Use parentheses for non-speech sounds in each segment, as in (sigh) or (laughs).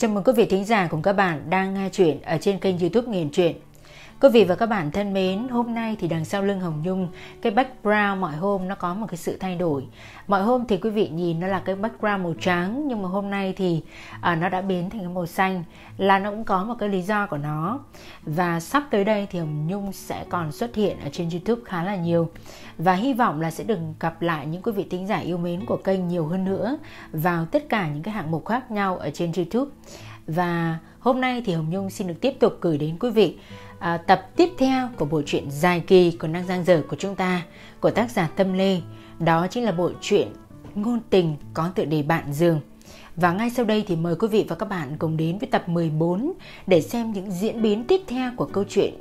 Chào mừng quý vị thính giả cùng các bạn đang nghe chuyện ở trên kênh youtube Nghiền Chuyện. Quý vị và các bạn thân mến, hôm nay thì đằng sau lưng Hồng Nhung, cái background mọi hôm nó có một cái sự thay đổi. Mọi hôm thì quý vị nhìn nó là cái background màu trắng, nhưng mà hôm nay thì à, nó đã biến thành cái màu xanh, là nó cũng có một cái lý do của nó. Và sắp tới đây thì Hồng Nhung sẽ còn xuất hiện ở trên YouTube khá là nhiều. Và hy vọng là sẽ đừng gặp lại những quý vị tính giả yêu mến của kênh nhiều hơn nữa vào tất cả những cái hạng mục khác nhau ở trên YouTube. Và hôm nay thì Hồng Nhung xin được tiếp tục gửi đến quý vị à, tập tiếp theo của bộ truyện dài kỳ còn đang giang dở của chúng ta của tác giả Tâm Lê. Đó chính là bộ truyện Ngôn tình có tựa đề Bạn giường. Và ngay sau đây thì mời quý vị và các bạn cùng đến với tập 14 để xem những diễn biến tiếp theo của câu chuyện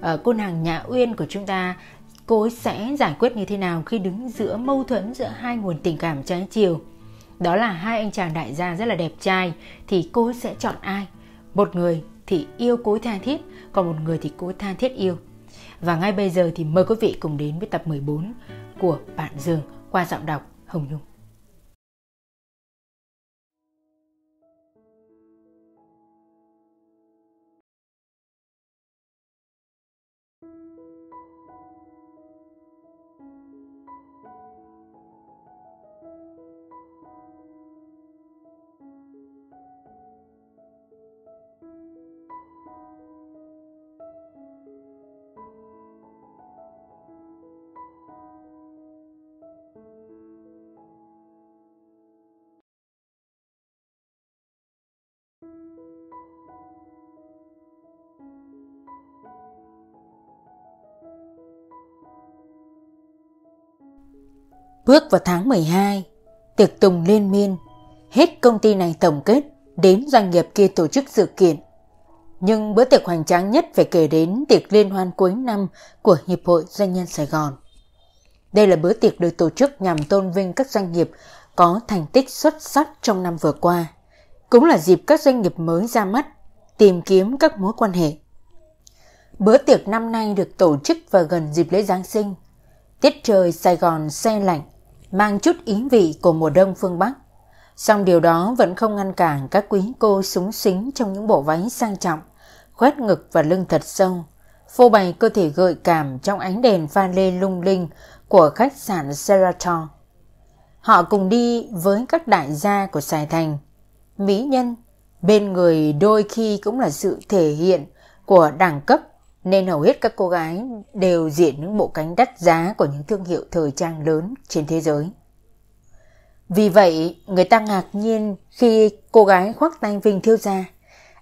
à, cô nàng Nhã Uyên của chúng ta cô ấy sẽ giải quyết như thế nào khi đứng giữa mâu thuẫn giữa hai nguồn tình cảm trái chiều. Đó là hai anh chàng đại gia rất là đẹp trai thì cô sẽ chọn ai? Một người thì yêu cối tha thiết, còn một người thì cối tha thiết yêu. Và ngay bây giờ thì mời quý vị cùng đến với tập 14 của Bạn Dường qua giọng đọc Hồng Nhung. Bước vào tháng 12, tiệc tùng liên miên, hết công ty này tổng kết, đến doanh nghiệp kia tổ chức sự kiện. Nhưng bữa tiệc hoành tráng nhất phải kể đến tiệc liên hoan cuối năm của Hiệp hội Doanh nhân Sài Gòn. Đây là bữa tiệc được tổ chức nhằm tôn vinh các doanh nghiệp có thành tích xuất sắc trong năm vừa qua. Cũng là dịp các doanh nghiệp mới ra mắt, tìm kiếm các mối quan hệ. Bữa tiệc năm nay được tổ chức vào gần dịp lễ Giáng sinh. Tiết trời Sài Gòn xe lạnh, mang chút ý vị của mùa đông phương Bắc. Song điều đó vẫn không ngăn cản các quý cô súng xính trong những bộ váy sang trọng, khoét ngực và lưng thật sâu, phô bày cơ thể gợi cảm trong ánh đèn pha lê lung linh của khách sạn Seraton. Họ cùng đi với các đại gia của Sài Thành, mỹ nhân, bên người đôi khi cũng là sự thể hiện của đẳng cấp nên hầu hết các cô gái đều diện những bộ cánh đắt giá của những thương hiệu thời trang lớn trên thế giới. Vì vậy, người ta ngạc nhiên khi cô gái khoác tay Vinh Thiêu Gia,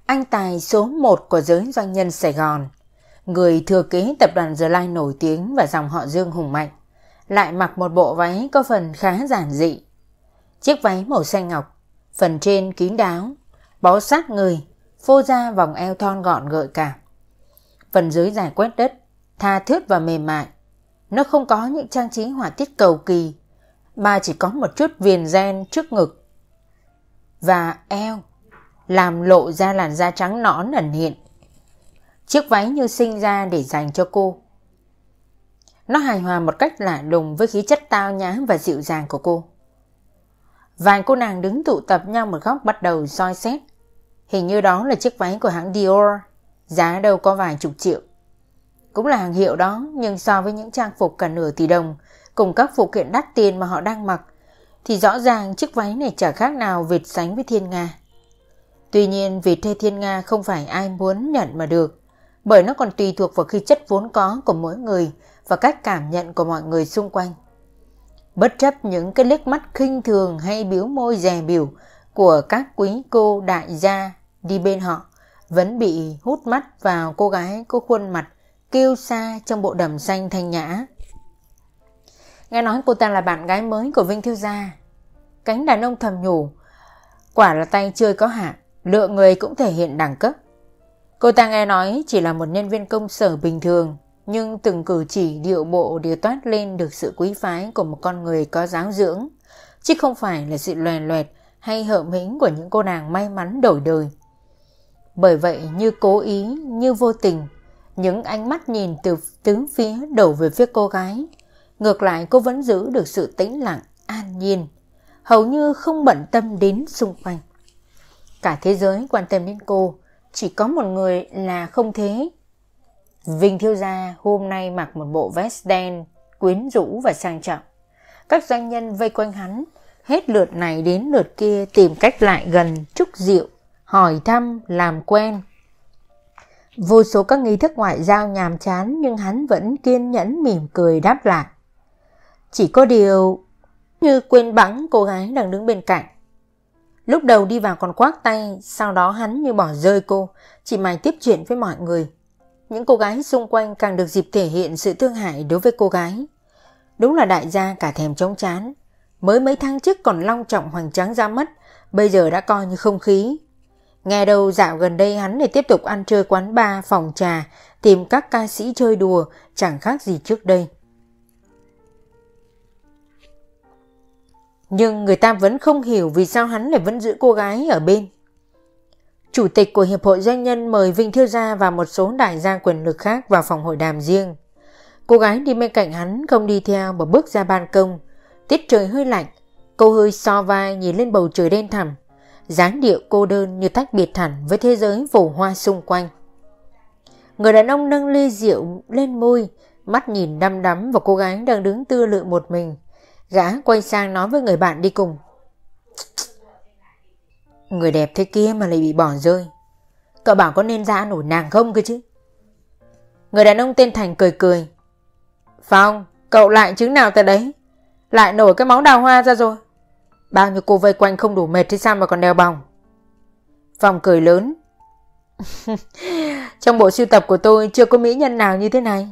anh tài số 1 của giới doanh nhân Sài Gòn, người thừa kế tập đoàn The Line nổi tiếng và dòng họ Dương hùng mạnh, lại mặc một bộ váy có phần khá giản dị. Chiếc váy màu xanh ngọc, phần trên kín đáo, bó sát người, phô ra vòng eo thon gọn gợi cảm phần dưới dài quét đất, tha thướt và mềm mại. Nó không có những trang trí họa tiết cầu kỳ, mà chỉ có một chút viền gen trước ngực và eo, làm lộ ra làn da trắng nõn ẩn hiện. Chiếc váy như sinh ra để dành cho cô. Nó hài hòa một cách lạ lùng với khí chất tao nhã và dịu dàng của cô. Vài cô nàng đứng tụ tập nhau một góc bắt đầu soi xét. Hình như đó là chiếc váy của hãng Dior giá đâu có vài chục triệu. Cũng là hàng hiệu đó, nhưng so với những trang phục cả nửa tỷ đồng, cùng các phụ kiện đắt tiền mà họ đang mặc, thì rõ ràng chiếc váy này chả khác nào Việt sánh với Thiên Nga. Tuy nhiên vì thê Thiên Nga không phải ai muốn nhận mà được, bởi nó còn tùy thuộc vào khí chất vốn có của mỗi người và cách cảm nhận của mọi người xung quanh. Bất chấp những cái liếc mắt khinh thường hay biếu môi dè biểu của các quý cô đại gia đi bên họ, vẫn bị hút mắt vào cô gái có khuôn mặt kêu xa trong bộ đầm xanh thanh nhã. Nghe nói cô ta là bạn gái mới của Vinh Thiêu Gia. Cánh đàn ông thầm nhủ, quả là tay chơi có hạn, lựa người cũng thể hiện đẳng cấp. Cô ta nghe nói chỉ là một nhân viên công sở bình thường, nhưng từng cử chỉ điệu bộ đều toát lên được sự quý phái của một con người có giáo dưỡng, chứ không phải là sự loè loẹt hay hợm hĩnh của những cô nàng may mắn đổi đời. Bởi vậy như cố ý, như vô tình, những ánh mắt nhìn từ tứ phía đổ về phía cô gái. Ngược lại cô vẫn giữ được sự tĩnh lặng, an nhiên, hầu như không bận tâm đến xung quanh. Cả thế giới quan tâm đến cô, chỉ có một người là không thế. Vinh Thiêu Gia hôm nay mặc một bộ vest đen, quyến rũ và sang trọng. Các doanh nhân vây quanh hắn, hết lượt này đến lượt kia tìm cách lại gần, chúc rượu, hỏi thăm, làm quen. Vô số các nghi thức ngoại giao nhàm chán nhưng hắn vẫn kiên nhẫn mỉm cười đáp lại. Chỉ có điều như quên bẵng cô gái đang đứng bên cạnh. Lúc đầu đi vào còn quát tay, sau đó hắn như bỏ rơi cô, chỉ mày tiếp chuyện với mọi người. Những cô gái xung quanh càng được dịp thể hiện sự thương hại đối với cô gái. Đúng là đại gia cả thèm chống chán. Mới mấy tháng trước còn long trọng hoành tráng ra mất bây giờ đã coi như không khí. Nghe đâu dạo gần đây hắn lại tiếp tục ăn chơi quán bar, phòng trà, tìm các ca sĩ chơi đùa, chẳng khác gì trước đây. Nhưng người ta vẫn không hiểu vì sao hắn lại vẫn giữ cô gái ở bên. Chủ tịch của Hiệp hội Doanh nhân mời Vinh Thiêu Gia và một số đại gia quyền lực khác vào phòng hội đàm riêng. Cô gái đi bên cạnh hắn không đi theo mà bước ra ban công. Tiết trời hơi lạnh, cô hơi so vai nhìn lên bầu trời đen thẳm dáng điệu cô đơn như tách biệt hẳn với thế giới vổ hoa xung quanh. Người đàn ông nâng ly rượu lên môi, mắt nhìn đăm đắm vào cô gái đang đứng tư lự một mình. Gã quay sang nói với người bạn đi cùng. Người đẹp thế kia mà lại bị bỏ rơi. Cậu bảo có nên ra nổi nàng không cơ chứ? Người đàn ông tên Thành cười cười. Phong, cậu lại chứng nào tại đấy? Lại nổi cái máu đào hoa ra rồi. Bao nhiêu cô vây quanh không đủ mệt thế sao mà còn đeo bòng? Phòng cười lớn. (laughs) Trong bộ sưu tập của tôi chưa có mỹ nhân nào như thế này.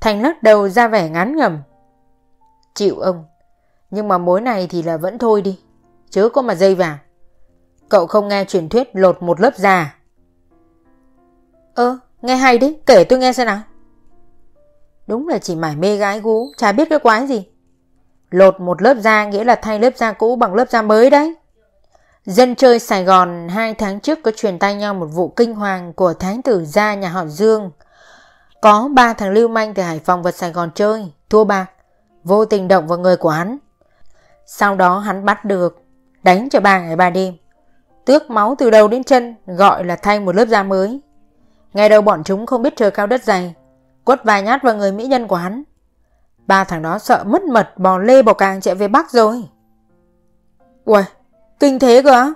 Thành lắc đầu ra vẻ ngán ngầm. Chịu ông. Nhưng mà mối này thì là vẫn thôi đi. chứ có mà dây vào. Cậu không nghe truyền thuyết lột một lớp già Ơ, nghe hay đấy, kể tôi nghe xem nào. Đúng là chỉ mải mê gái gú, chả biết cái quái gì. Lột một lớp da nghĩa là thay lớp da cũ bằng lớp da mới đấy. Dân chơi Sài Gòn hai tháng trước có truyền tay nhau một vụ kinh hoàng của thái tử gia nhà họ Dương. Có ba thằng lưu manh từ Hải Phòng vào Sài Gòn chơi, thua bạc, vô tình động vào người của hắn. Sau đó hắn bắt được, đánh cho ba ngày ba đêm. Tước máu từ đầu đến chân gọi là thay một lớp da mới. Ngày đầu bọn chúng không biết trời cao đất dày, quất vài nhát vào người mỹ nhân của hắn. Ba thằng đó sợ mất mật bò lê bò càng chạy về Bắc rồi. Uầy, kinh thế cơ á?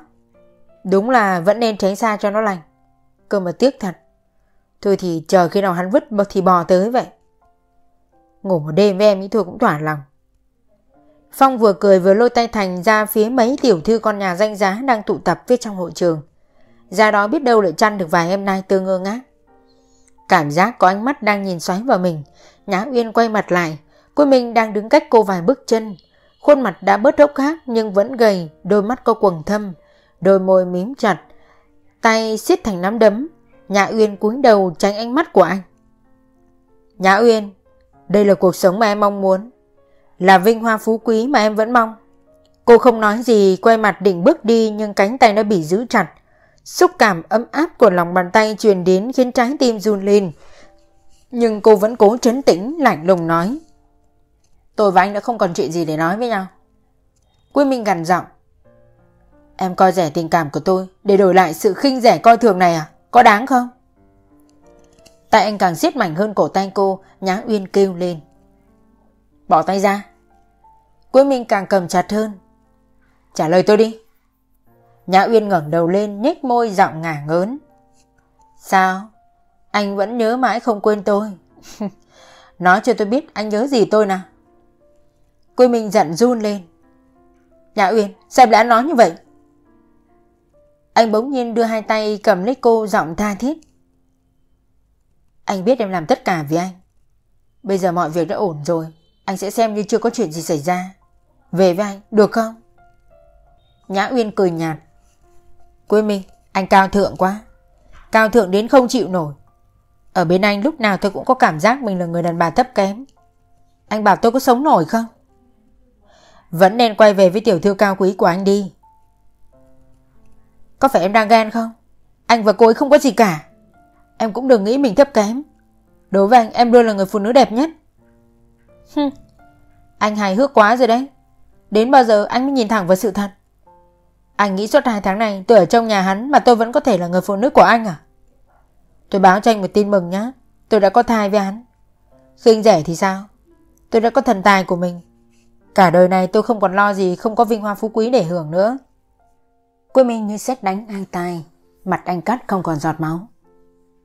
Đúng là vẫn nên tránh xa cho nó lành. Cơ mà tiếc thật. Thôi thì chờ khi nào hắn vứt thì bò tới vậy. Ngủ một đêm với em ý thôi cũng thỏa lòng. Phong vừa cười vừa lôi tay Thành ra phía mấy tiểu thư con nhà danh giá đang tụ tập phía trong hội trường. Ra đó biết đâu lại chăn được vài em nay tương ngơ ngác. Cảm giác có ánh mắt đang nhìn xoáy vào mình. Nhã Uyên quay mặt lại. Cô mình đang đứng cách cô vài bước chân. Khuôn mặt đã bớt hốc khác nhưng vẫn gầy, đôi mắt có quầng thâm, đôi môi mím chặt, tay siết thành nắm đấm. Nhã Uyên cúi đầu tránh ánh mắt của anh. Nhã Uyên, đây là cuộc sống mà em mong muốn. Là vinh hoa phú quý mà em vẫn mong. Cô không nói gì quay mặt định bước đi nhưng cánh tay nó bị giữ chặt. Xúc cảm ấm áp của lòng bàn tay truyền đến khiến trái tim run lên. Nhưng cô vẫn cố trấn tĩnh lạnh lùng nói. Tôi và anh đã không còn chuyện gì để nói với nhau. Quy Minh gằn giọng. Em coi rẻ tình cảm của tôi để đổi lại sự khinh rẻ coi thường này à? Có đáng không? Tay anh càng siết mạnh hơn cổ tay cô, Nhã Uyên kêu lên. Bỏ tay ra. Quế Minh càng cầm chặt hơn. Trả lời tôi đi. Nhã Uyên ngẩng đầu lên nhếch môi giọng ngả ngớn. Sao? Anh vẫn nhớ mãi không quên tôi. (laughs) Nói cho tôi biết anh nhớ gì tôi nào. Quy Minh giận run lên. Nhã Uyên, sao đã nói như vậy? Anh bỗng nhiên đưa hai tay cầm lấy cô giọng tha thiết. Anh biết em làm tất cả vì anh. Bây giờ mọi việc đã ổn rồi. Anh sẽ xem như chưa có chuyện gì xảy ra. Về với anh, được không? Nhã Uyên cười nhạt. Quê Minh, anh cao thượng quá. Cao thượng đến không chịu nổi. Ở bên anh lúc nào tôi cũng có cảm giác mình là người đàn bà thấp kém. Anh bảo tôi có sống nổi không? Vẫn nên quay về với tiểu thư cao quý của anh đi. Có phải em đang ghen không? Anh và cô ấy không có gì cả. Em cũng đừng nghĩ mình thấp kém. Đối với anh em luôn là người phụ nữ đẹp nhất. Hừm, anh hài hước quá rồi đấy. Đến bao giờ anh mới nhìn thẳng vào sự thật? Anh nghĩ suốt hai tháng này tôi ở trong nhà hắn mà tôi vẫn có thể là người phụ nữ của anh à? Tôi báo cho anh một tin mừng nhá. Tôi đã có thai với hắn. Khinh rẻ thì sao? Tôi đã có thần tài của mình. Cả đời này tôi không còn lo gì không có vinh hoa phú quý để hưởng nữa. Quê Minh như xét đánh hai tay. Mặt anh cắt không còn giọt máu.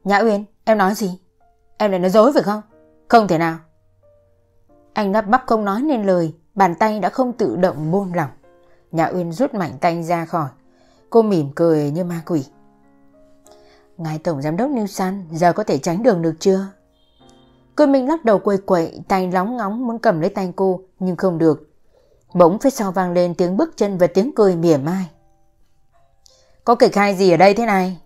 Nhã Uyên, em nói gì? Em lại nói dối phải không? Không thể nào. Anh lắp bắp không nói nên lời, bàn tay đã không tự động buông lỏng. Nhã Uyên rút mạnh tay ra khỏi. Cô mỉm cười như ma quỷ. Ngài Tổng Giám đốc New Sun giờ có thể tránh đường được chưa? Cô Minh lắc đầu quay quậy, tay lóng ngóng muốn cầm lấy tay cô, nhưng không được. Bỗng phía sau vang lên tiếng bước chân và tiếng cười mỉa mai. Có kịch hay gì ở đây thế này?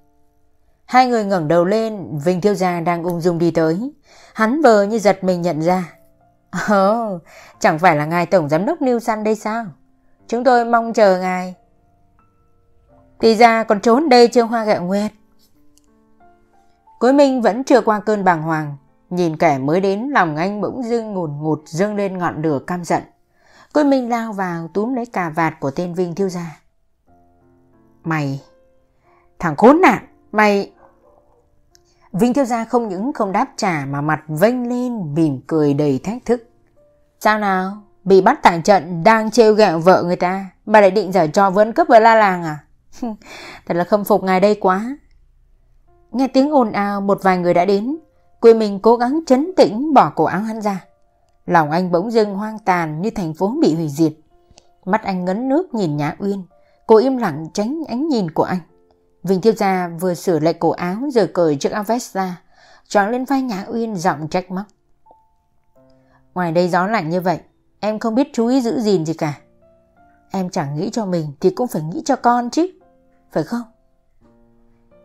Hai người ngẩng đầu lên, Vinh Thiêu Gia đang ung dung đi tới. Hắn vờ như giật mình nhận ra. Ồ, chẳng phải là ngài Tổng Giám đốc New Sun đây sao? Chúng tôi mong chờ ngài. Thì ra còn trốn đây chưa hoa gạo nguyệt. Cuối Minh vẫn chưa qua cơn bàng hoàng. Nhìn kẻ mới đến lòng anh bỗng dưng ngùn ngụt dâng lên ngọn lửa cam giận. Cuối Minh lao vào túm lấy cà vạt của tên Vinh thiêu gia. Mày, thằng khốn nạn, mày... Vinh thiêu gia không những không đáp trả mà mặt vênh lên mỉm cười đầy thách thức. Sao nào? Bị bắt tại trận đang trêu ghẹo vợ người ta Bà lại định giải trò vấn cướp với la làng à (laughs) Thật là khâm phục ngài đây quá Nghe tiếng ồn ào một vài người đã đến Quê mình cố gắng chấn tĩnh bỏ cổ áo hắn ra. Lòng anh bỗng dưng hoang tàn như thành phố bị hủy diệt. Mắt anh ngấn nước nhìn Nhã Uyên. Cô im lặng tránh ánh nhìn của anh. Vinh Thiêu Gia vừa sửa lại cổ áo rồi cởi chiếc áo vest ra. Tròn lên vai Nhã Uyên giọng trách móc. Ngoài đây gió lạnh như vậy, Em không biết chú ý giữ gìn gì cả. Em chẳng nghĩ cho mình Thì cũng phải nghĩ cho con chứ, Phải không?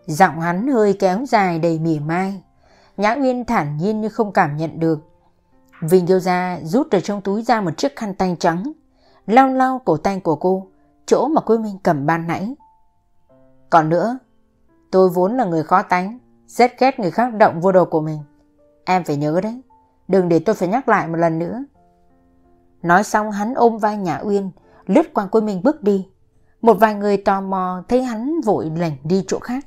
Giọng hắn hơi kéo dài đầy mỉa mai. Nhã Uyên thản nhiên như không cảm nhận được Vinh yêu gia rút từ trong túi ra một chiếc khăn tay trắng Lau lau cổ tay của cô Chỗ mà cô Minh cầm ban nãy Còn nữa Tôi vốn là người khó tánh Rất ghét người khác động vô đồ của mình Em phải nhớ đấy Đừng để tôi phải nhắc lại một lần nữa Nói xong hắn ôm vai Nhã Uyên, lướt qua cuối Minh bước đi. Một vài người tò mò thấy hắn vội lảnh đi chỗ khác.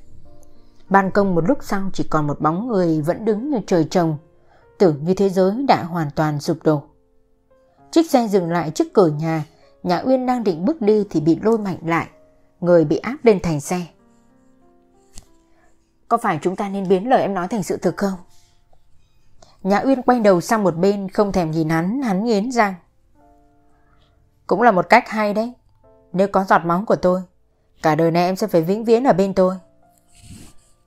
Ban công một lúc sau chỉ còn một bóng người vẫn đứng như trời trồng, tưởng như thế giới đã hoàn toàn sụp đổ. Chiếc xe dừng lại trước cửa nhà, nhà Uyên đang định bước đi thì bị lôi mạnh lại, người bị áp lên thành xe. Có phải chúng ta nên biến lời em nói thành sự thực không? Nhã Uyên quay đầu sang một bên không thèm nhìn hắn, hắn nghiến răng. Cũng là một cách hay đấy. Nếu có giọt máu của tôi, cả đời này em sẽ phải vĩnh viễn ở bên tôi.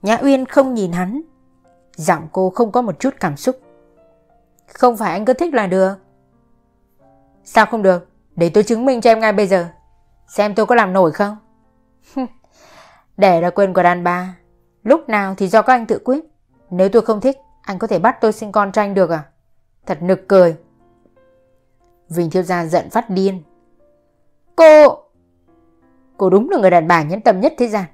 Nhã Uyên không nhìn hắn. Giọng cô không có một chút cảm xúc. Không phải anh cứ thích là được. Sao không được? Để tôi chứng minh cho em ngay bây giờ. Xem tôi có làm nổi không? Để là quyền của đàn bà. Lúc nào thì do các anh tự quyết. Nếu tôi không thích, anh có thể bắt tôi sinh con tranh được à? Thật nực cười. Vinh Thiếu Gia giận phát điên. Cô... Cô đúng là người đàn bà nhẫn tâm nhất thế gian.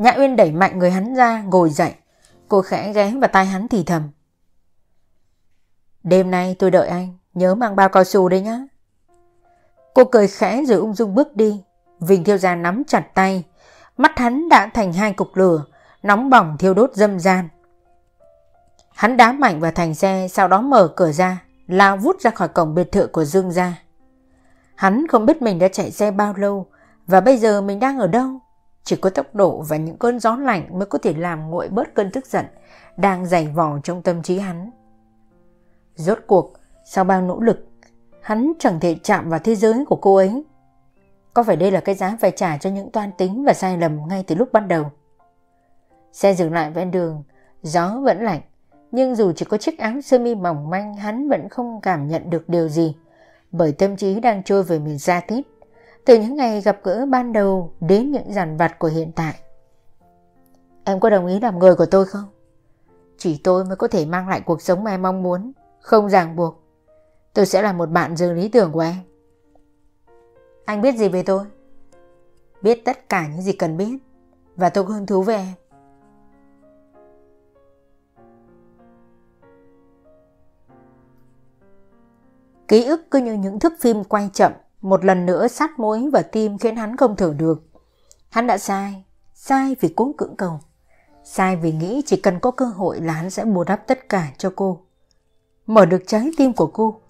Nhã Uyên đẩy mạnh người hắn ra, ngồi dậy. Cô khẽ ghé vào tai hắn thì thầm. Đêm nay tôi đợi anh, nhớ mang bao cao su đấy nhá. Cô cười khẽ rồi ung dung bước đi. Vinh Thiêu Gia nắm chặt tay. Mắt hắn đã thành hai cục lửa, nóng bỏng thiêu đốt dâm gian. Hắn đá mạnh vào thành xe, sau đó mở cửa ra, lao vút ra khỏi cổng biệt thự của Dương gia. Hắn không biết mình đã chạy xe bao lâu và bây giờ mình đang ở đâu. Chỉ có tốc độ và những cơn gió lạnh mới có thể làm nguội bớt cơn tức giận đang dày vò trong tâm trí hắn. Rốt cuộc, sau bao nỗ lực, hắn chẳng thể chạm vào thế giới của cô ấy. Có phải đây là cái giá phải trả cho những toan tính và sai lầm ngay từ lúc ban đầu? Xe dừng lại ven đường, gió vẫn lạnh, nhưng dù chỉ có chiếc áo sơ mi mỏng manh hắn vẫn không cảm nhận được điều gì bởi tâm trí đang trôi về miền xa tít, từ những ngày gặp gỡ ban đầu đến những dằn vặt của hiện tại. Em có đồng ý làm người của tôi không? Chỉ tôi mới có thể mang lại cuộc sống mà em mong muốn, không ràng buộc. Tôi sẽ là một bạn dường lý tưởng của em. Anh biết gì về tôi? Biết tất cả những gì cần biết và tôi có hứng thú về em. Ký ức cứ như những thước phim quay chậm, một lần nữa sát mối và tim khiến hắn không thở được. Hắn đã sai, sai vì cuống cưỡng cầu. Sai vì nghĩ chỉ cần có cơ hội là hắn sẽ bù đắp tất cả cho cô. Mở được trái tim của cô.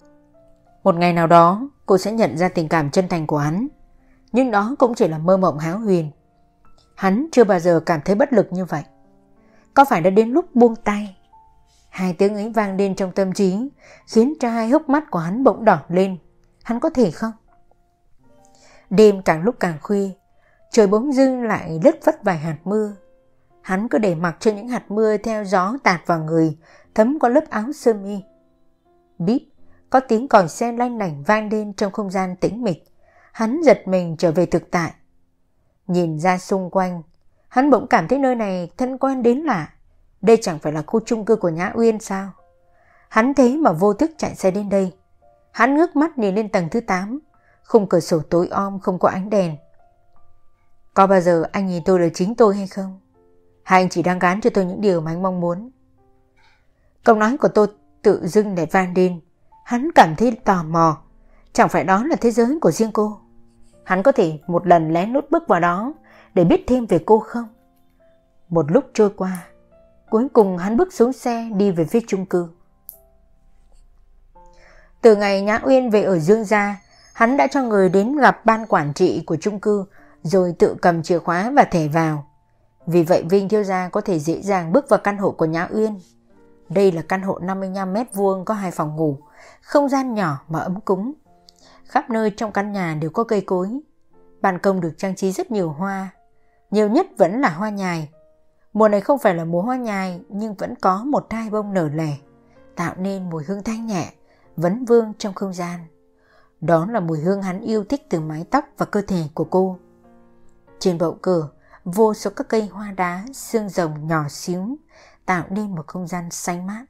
Một ngày nào đó, cô sẽ nhận ra tình cảm chân thành của hắn. Nhưng đó cũng chỉ là mơ mộng háo huyền. Hắn chưa bao giờ cảm thấy bất lực như vậy. Có phải đã đến lúc buông tay? Hai tiếng ấy vang lên trong tâm trí, khiến cho hai hốc mắt của hắn bỗng đỏ lên. Hắn có thể không? Đêm càng lúc càng khuya, trời bỗng dưng lại lất vất vài hạt mưa. Hắn cứ để mặc cho những hạt mưa theo gió tạt vào người, thấm qua lớp áo sơ mi. Bíp, có tiếng còi xe lanh lảnh vang lên trong không gian tĩnh mịch. Hắn giật mình trở về thực tại. Nhìn ra xung quanh, hắn bỗng cảm thấy nơi này thân quen đến lạ. Đây chẳng phải là khu chung cư của Nhã Uyên sao? Hắn thế mà vô thức chạy xe đến đây. Hắn ngước mắt nhìn lên tầng thứ 8, khung cửa sổ tối om không có ánh đèn. Có bao giờ anh nhìn tôi là chính tôi hay không? Hay anh chỉ đang gán cho tôi những điều mà anh mong muốn? Câu nói của tôi tự dưng để vang lên. Hắn cảm thấy tò mò. Chẳng phải đó là thế giới của riêng cô. Hắn có thể một lần lén lút bước vào đó để biết thêm về cô không? Một lúc trôi qua, cuối cùng hắn bước xuống xe đi về phía chung cư. Từ ngày Nhã Uyên về ở Dương Gia, hắn đã cho người đến gặp ban quản trị của chung cư rồi tự cầm chìa khóa và thẻ vào. Vì vậy Vinh Thiếu Gia có thể dễ dàng bước vào căn hộ của Nhã Uyên. Đây là căn hộ 55 mét vuông có hai phòng ngủ, không gian nhỏ mà ấm cúng. Khắp nơi trong căn nhà đều có cây cối. Ban công được trang trí rất nhiều hoa. Nhiều nhất vẫn là hoa nhài. Mùa này không phải là mùa hoa nhài nhưng vẫn có một hai bông nở lẻ, tạo nên mùi hương thanh nhẹ, vấn vương trong không gian. Đó là mùi hương hắn yêu thích từ mái tóc và cơ thể của cô. Trên bậu cửa, vô số các cây hoa đá, xương rồng nhỏ xíu, tạo nên một không gian xanh mát.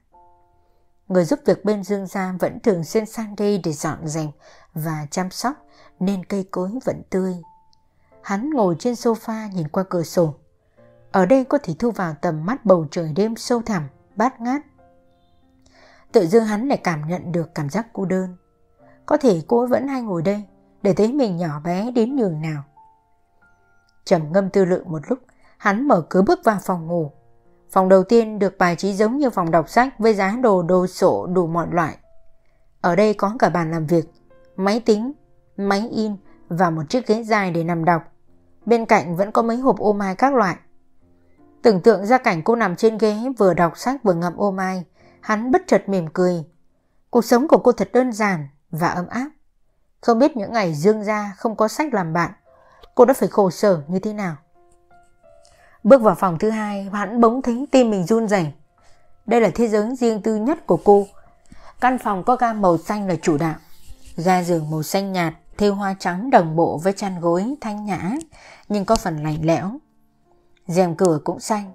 Người giúp việc bên Dương Gia vẫn thường xuyên sang đây để dọn dẹp và chăm sóc nên cây cối vẫn tươi. Hắn ngồi trên sofa nhìn qua cửa sổ. Ở đây có thể thu vào tầm mắt bầu trời đêm sâu thẳm, bát ngát. Tự dưng hắn lại cảm nhận được cảm giác cô đơn. Có thể cô vẫn hay ngồi đây để thấy mình nhỏ bé đến nhường nào. trầm ngâm tư lượng một lúc, hắn mở cửa bước vào phòng ngủ. Phòng đầu tiên được bài trí giống như phòng đọc sách với giá đồ đồ sổ đủ mọi loại. Ở đây có cả bàn làm việc, máy tính, máy in và một chiếc ghế dài để nằm đọc. Bên cạnh vẫn có mấy hộp ô mai các loại. Tưởng tượng ra cảnh cô nằm trên ghế vừa đọc sách vừa ngậm ô mai, hắn bất chợt mỉm cười. Cuộc sống của cô thật đơn giản và ấm áp. Không biết những ngày dương ra không có sách làm bạn, cô đã phải khổ sở như thế nào. Bước vào phòng thứ hai, hắn bỗng thấy tim mình run rẩy. Đây là thế giới riêng tư nhất của cô. Căn phòng có ga màu xanh là chủ đạo. Ga giường màu xanh nhạt, thêu hoa trắng đồng bộ với chăn gối thanh nhã, nhưng có phần lạnh lẽo. rèm cửa cũng xanh.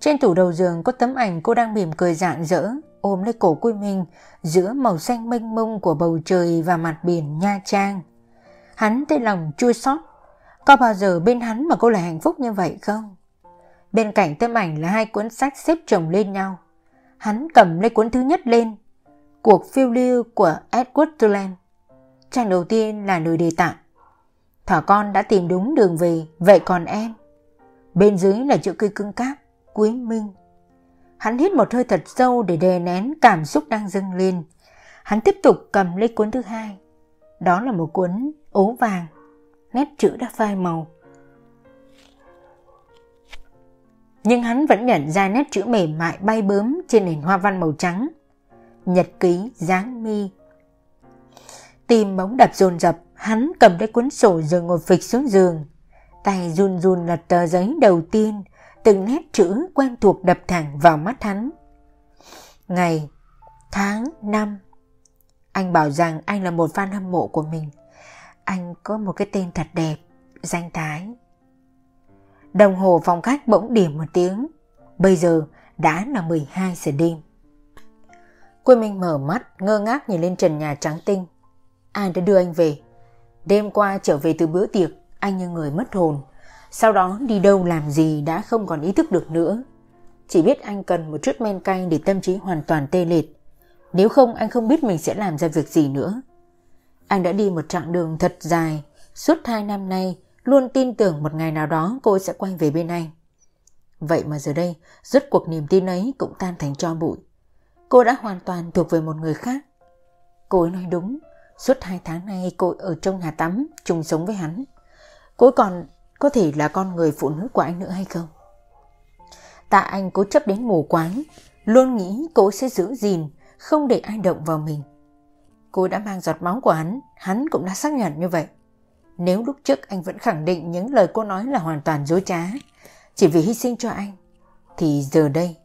Trên tủ đầu giường có tấm ảnh cô đang mỉm cười rạng rỡ, ôm lấy cổ của mình giữa màu xanh mênh mông của bầu trời và mặt biển Nha Trang. Hắn thấy lòng chua xót. Có bao giờ bên hắn mà cô lại hạnh phúc như vậy không? Bên cạnh tấm ảnh là hai cuốn sách xếp chồng lên nhau. Hắn cầm lấy cuốn thứ nhất lên. Cuộc phiêu lưu của Edward Tulane. Trang đầu tiên là lời đề tặng. Thỏ con đã tìm đúng đường về, vậy còn em? Bên dưới là chữ cây cưng cáp, Quý Minh. Hắn hít một hơi thật sâu để đè nén cảm xúc đang dâng lên. Hắn tiếp tục cầm lấy cuốn thứ hai. Đó là một cuốn ố vàng, nét chữ đã phai màu. Nhưng hắn vẫn nhận ra nét chữ mềm mại bay bướm trên nền hoa văn màu trắng. Nhật ký dáng mi. Tim bóng đập dồn dập, hắn cầm lấy cuốn sổ rồi ngồi phịch xuống giường. Tay run run lật tờ giấy đầu tiên, từng nét chữ quen thuộc đập thẳng vào mắt hắn. Ngày, tháng, năm. Anh bảo rằng anh là một fan hâm mộ của mình. Anh có một cái tên thật đẹp, danh thái. Đồng hồ phòng khách bỗng điểm một tiếng. Bây giờ đã là 12 giờ đêm. Quê Minh mở mắt, ngơ ngác nhìn lên trần nhà trắng tinh. Ai đã đưa anh về? Đêm qua trở về từ bữa tiệc, anh như người mất hồn. Sau đó đi đâu làm gì đã không còn ý thức được nữa. Chỉ biết anh cần một chút men cay để tâm trí hoàn toàn tê liệt. Nếu không anh không biết mình sẽ làm ra việc gì nữa. Anh đã đi một chặng đường thật dài, suốt hai năm nay luôn tin tưởng một ngày nào đó cô sẽ quay về bên anh. Vậy mà giờ đây, rốt cuộc niềm tin ấy cũng tan thành cho bụi. Cô đã hoàn toàn thuộc về một người khác. Cô ấy nói đúng, suốt hai tháng nay cô ở trong nhà tắm, chung sống với hắn. Cô còn có thể là con người phụ nữ của anh nữa hay không? Tạ anh cố chấp đến mù quáng, luôn nghĩ cô sẽ giữ gìn, không để ai động vào mình. Cô đã mang giọt máu của hắn, hắn cũng đã xác nhận như vậy. Nếu lúc trước anh vẫn khẳng định những lời cô nói là hoàn toàn dối trá, chỉ vì hy sinh cho anh, thì giờ đây,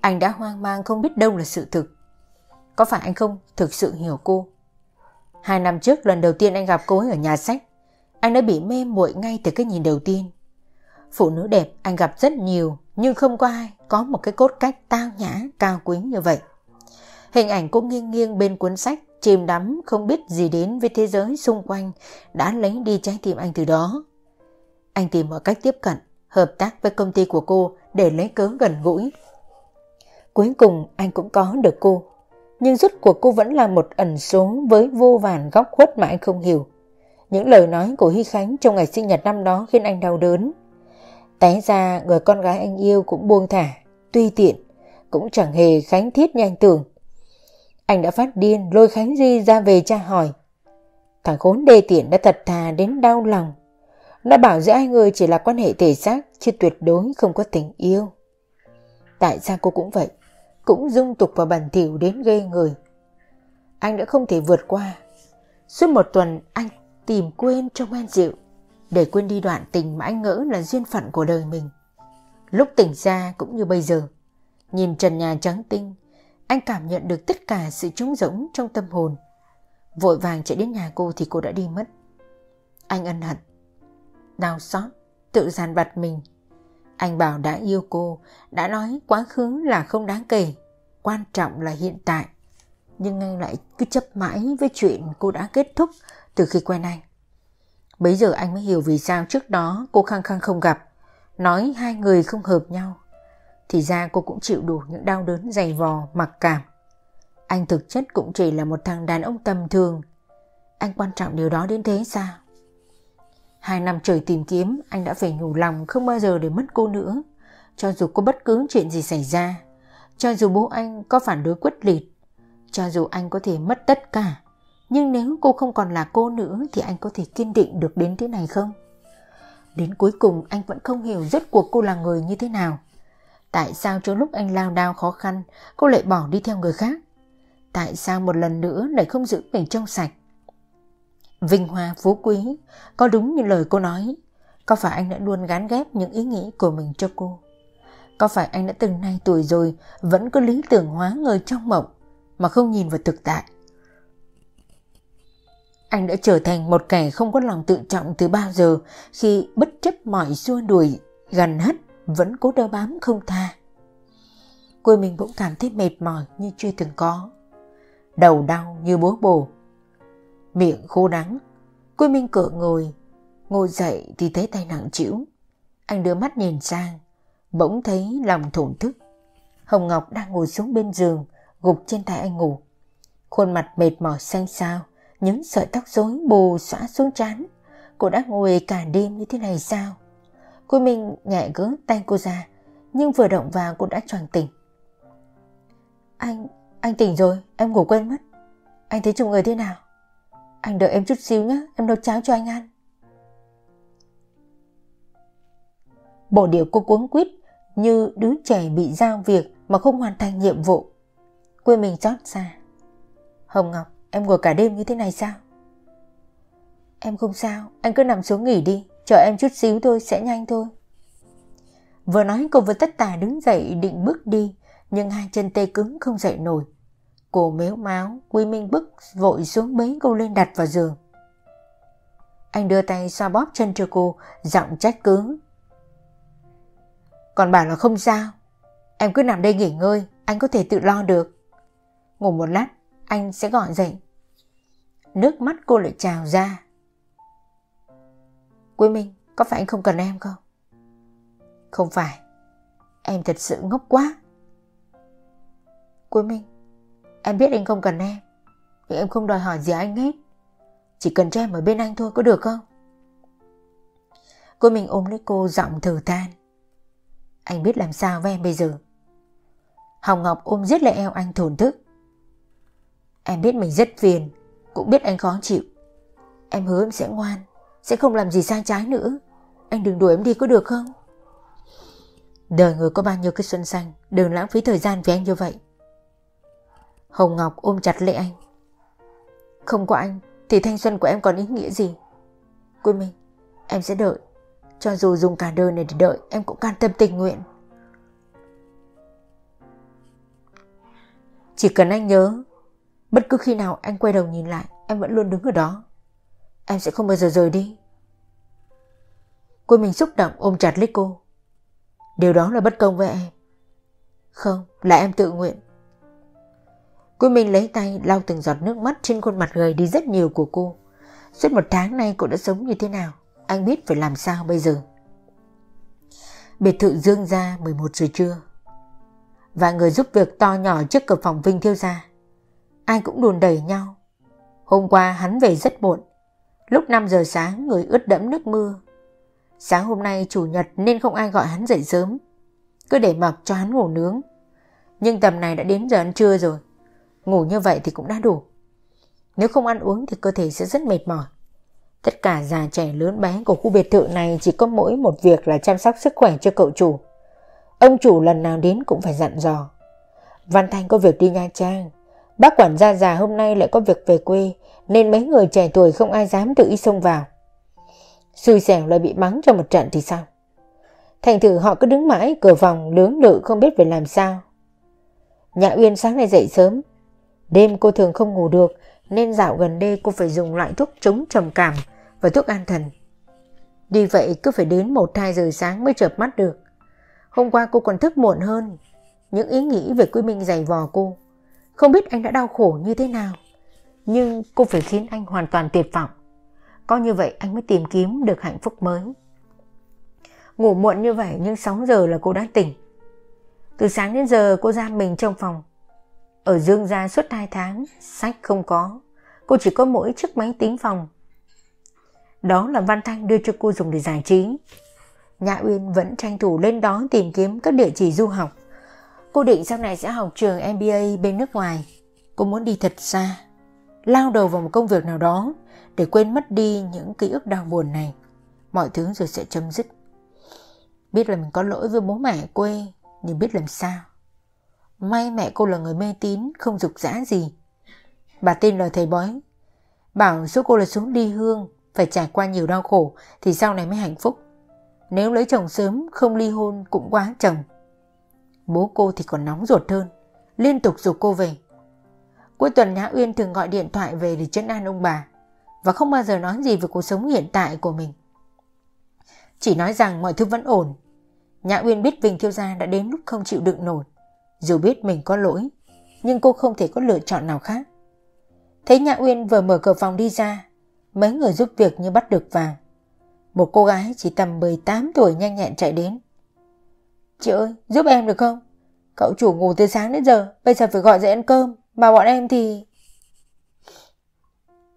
anh đã hoang mang không biết đâu là sự thực. Có phải anh không thực sự hiểu cô? Hai năm trước lần đầu tiên anh gặp cô ấy ở nhà sách, anh đã bị mê muội ngay từ cái nhìn đầu tiên. Phụ nữ đẹp anh gặp rất nhiều, nhưng không có ai có một cái cốt cách tao nhã, cao quý như vậy. Hình ảnh cô nghiêng nghiêng bên cuốn sách, chìm đắm không biết gì đến với thế giới xung quanh đã lấy đi trái tim anh từ đó. Anh tìm mọi cách tiếp cận, hợp tác với công ty của cô để lấy cớ gần gũi. Cuối cùng anh cũng có được cô, nhưng rốt cuộc cô vẫn là một ẩn số với vô vàn góc khuất mà anh không hiểu. Những lời nói của Hy Khánh trong ngày sinh nhật năm đó khiến anh đau đớn. Té ra người con gái anh yêu cũng buông thả, tuy tiện, cũng chẳng hề Khánh thiết như anh tưởng. Anh đã phát điên lôi Khánh di ra về tra hỏi. Thằng khốn đê tiện đã thật thà đến đau lòng. Nó bảo giữa hai người chỉ là quan hệ thể xác chứ tuyệt đối không có tình yêu. Tại sao cô cũng vậy? Cũng dung tục và bẩn thỉu đến ghê người. Anh đã không thể vượt qua. Suốt một tuần anh tìm quên trong an rượu để quên đi đoạn tình mà anh ngỡ là duyên phận của đời mình. Lúc tỉnh ra cũng như bây giờ, nhìn trần nhà trắng tinh, anh cảm nhận được tất cả sự trống rỗng trong tâm hồn. Vội vàng chạy đến nhà cô thì cô đã đi mất. Anh ân hận, đau xót, tự giàn vặt mình. Anh bảo đã yêu cô, đã nói quá khứ là không đáng kể, quan trọng là hiện tại. Nhưng anh lại cứ chấp mãi với chuyện cô đã kết thúc từ khi quen anh. Bấy giờ anh mới hiểu vì sao trước đó cô khăng khăng không gặp, nói hai người không hợp nhau. Thì ra cô cũng chịu đủ những đau đớn dày vò, mặc cảm. Anh thực chất cũng chỉ là một thằng đàn ông tầm thường. Anh quan trọng điều đó đến thế sao? Hai năm trời tìm kiếm, anh đã phải nhủ lòng không bao giờ để mất cô nữa. Cho dù có bất cứ chuyện gì xảy ra, cho dù bố anh có phản đối quyết liệt, cho dù anh có thể mất tất cả, nhưng nếu cô không còn là cô nữa thì anh có thể kiên định được đến thế này không? Đến cuối cùng anh vẫn không hiểu rốt cuộc cô là người như thế nào. Tại sao trong lúc anh lao đao khó khăn cô lại bỏ đi theo người khác? Tại sao một lần nữa lại không giữ mình trong sạch? Vinh hoa phú quý, có đúng như lời cô nói, có phải anh đã luôn gán ghép những ý nghĩ của mình cho cô? Có phải anh đã từng nay tuổi rồi vẫn có lý tưởng hóa người trong mộng mà không nhìn vào thực tại? Anh đã trở thành một kẻ không có lòng tự trọng từ bao giờ khi bất chấp mọi xua đuổi, gần hết vẫn cố đeo bám không tha. Cô mình cũng cảm thấy mệt mỏi như chưa từng có. Đầu đau như bố bồ. Miệng khô đắng. Cô Minh cựa ngồi. Ngồi dậy thì thấy tay nặng chịu. Anh đưa mắt nhìn sang. Bỗng thấy lòng thổn thức. Hồng Ngọc đang ngồi xuống bên giường, gục trên tay anh ngủ. Khuôn mặt mệt mỏi xanh xao những sợi tóc rối bù xõa xuống trán. Cô đã ngồi cả đêm như thế này sao? Cô Minh nhẹ gỡ tay cô ra, nhưng vừa động vào cô đã choàng tỉnh. Anh, anh tỉnh rồi, em ngủ quên mất. Anh thấy chung người thế nào? Anh đợi em chút xíu nhé, em nấu cháo cho anh ăn. Bộ điệu cô cuống quýt như đứa trẻ bị giao việc mà không hoàn thành nhiệm vụ. Quê mình rót ra. Hồng Ngọc, Em ngồi cả đêm như thế này sao? Em không sao, anh cứ nằm xuống nghỉ đi, chờ em chút xíu thôi, sẽ nhanh thôi. Vừa nói cô vừa tất tả đứng dậy định bước đi, nhưng hai chân tê cứng không dậy nổi. Cô méo máu, Quy Minh bức vội xuống bế cô lên đặt vào giường. Anh đưa tay xoa bóp chân cho cô, giọng trách cứ. Còn bảo là không sao, em cứ nằm đây nghỉ ngơi, anh có thể tự lo được. Ngủ một lát, anh sẽ gọi dậy. Nước mắt cô lại trào ra. Quý Minh, có phải anh không cần em không? Không phải, em thật sự ngốc quá. Quý Minh, em biết anh không cần em, nhưng em không đòi hỏi gì anh hết. Chỉ cần cho em ở bên anh thôi có được không? Cô mình ôm lấy cô giọng thở than. Anh biết làm sao với em bây giờ. Hồng Ngọc ôm giết lại eo anh thổn thức. Em biết mình rất phiền, cũng biết anh khó chịu. Em hứa em sẽ ngoan, sẽ không làm gì sai trái nữa. Anh đừng đuổi em đi có được không? Đời người có bao nhiêu cái xuân xanh, đừng lãng phí thời gian với anh như vậy. Hồng Ngọc ôm chặt lấy anh. Không có anh thì thanh xuân của em còn ý nghĩa gì? Quên mình, em sẽ đợi. Cho dù dùng cả đời này để đợi, em cũng can tâm tình nguyện. Chỉ cần anh nhớ, bất cứ khi nào anh quay đầu nhìn lại, em vẫn luôn đứng ở đó. Em sẽ không bao giờ rời đi. Cô mình xúc động ôm chặt lấy cô. Điều đó là bất công với em. Không, là em tự nguyện. Cô mình lấy tay lau từng giọt nước mắt trên khuôn mặt gầy đi rất nhiều của cô. Suốt một tháng nay cô đã sống như thế nào? Anh biết phải làm sao bây giờ. Biệt thự dương ra 11 giờ trưa. Và người giúp việc to nhỏ trước cửa phòng Vinh thiêu ra. Ai cũng đùn đẩy nhau. Hôm qua hắn về rất muộn. Lúc 5 giờ sáng, người ướt đẫm nước mưa. Sáng hôm nay chủ nhật nên không ai gọi hắn dậy sớm. Cứ để mặc cho hắn ngủ nướng. Nhưng tầm này đã đến giờ ăn trưa rồi. Ngủ như vậy thì cũng đã đủ. Nếu không ăn uống thì cơ thể sẽ rất mệt mỏi. Tất cả già trẻ lớn bé của khu biệt thự này chỉ có mỗi một việc là chăm sóc sức khỏe cho cậu chủ. Ông chủ lần nào đến cũng phải dặn dò. Văn Thanh có việc đi Nha Trang. Bác quản gia già hôm nay lại có việc về quê, nên mấy người trẻ tuổi không ai dám tự ý xông vào. Xui xẻo lại bị mắng cho một trận thì sao? Thành thử họ cứ đứng mãi cửa vòng lướng lự không biết phải làm sao. Nhã Uyên sáng nay dậy sớm. Đêm cô thường không ngủ được, nên dạo gần đây cô phải dùng loại thuốc chống trầm cảm và thuốc an thần. Đi vậy cứ phải đến 1-2 giờ sáng mới chợp mắt được. Hôm qua cô còn thức muộn hơn. Những ý nghĩ về Quy Minh dày vò cô. Không biết anh đã đau khổ như thế nào. Nhưng cô phải khiến anh hoàn toàn tuyệt vọng. Có như vậy anh mới tìm kiếm được hạnh phúc mới. Ngủ muộn như vậy nhưng 6 giờ là cô đã tỉnh. Từ sáng đến giờ cô giam mình trong phòng. Ở Dương gia suốt 2 tháng, sách không có. Cô chỉ có mỗi chiếc máy tính phòng. Đó là Văn Thanh đưa cho cô dùng để giải trí. Nhã Uyên vẫn tranh thủ lên đó tìm kiếm các địa chỉ du học. Cô định sau này sẽ học trường MBA bên nước ngoài. Cô muốn đi thật xa, lao đầu vào một công việc nào đó để quên mất đi những ký ức đau buồn này. Mọi thứ rồi sẽ chấm dứt. Biết là mình có lỗi với bố mẹ quê, nhưng biết làm sao. May mẹ cô là người mê tín, không dục dã gì. Bà tin lời thầy bói. Bảo số cô là xuống đi hương, phải trải qua nhiều đau khổ thì sau này mới hạnh phúc. Nếu lấy chồng sớm, không ly hôn cũng quá chồng. Bố cô thì còn nóng ruột hơn, liên tục rủ cô về. Cuối tuần Nhã Uyên thường gọi điện thoại về để chấn an ông bà và không bao giờ nói gì về cuộc sống hiện tại của mình. Chỉ nói rằng mọi thứ vẫn ổn. Nhã Uyên biết Vinh Thiêu Gia đã đến lúc không chịu đựng nổi. Dù biết mình có lỗi, nhưng cô không thể có lựa chọn nào khác. Thấy Nhã Uyên vừa mở cửa phòng đi ra, mấy người giúp việc như bắt được vàng. Một cô gái chỉ tầm 18 tuổi nhanh nhẹn chạy đến. Chị ơi, giúp em được không? Cậu chủ ngủ từ sáng đến giờ, bây giờ phải gọi dậy ăn cơm, mà bọn em thì...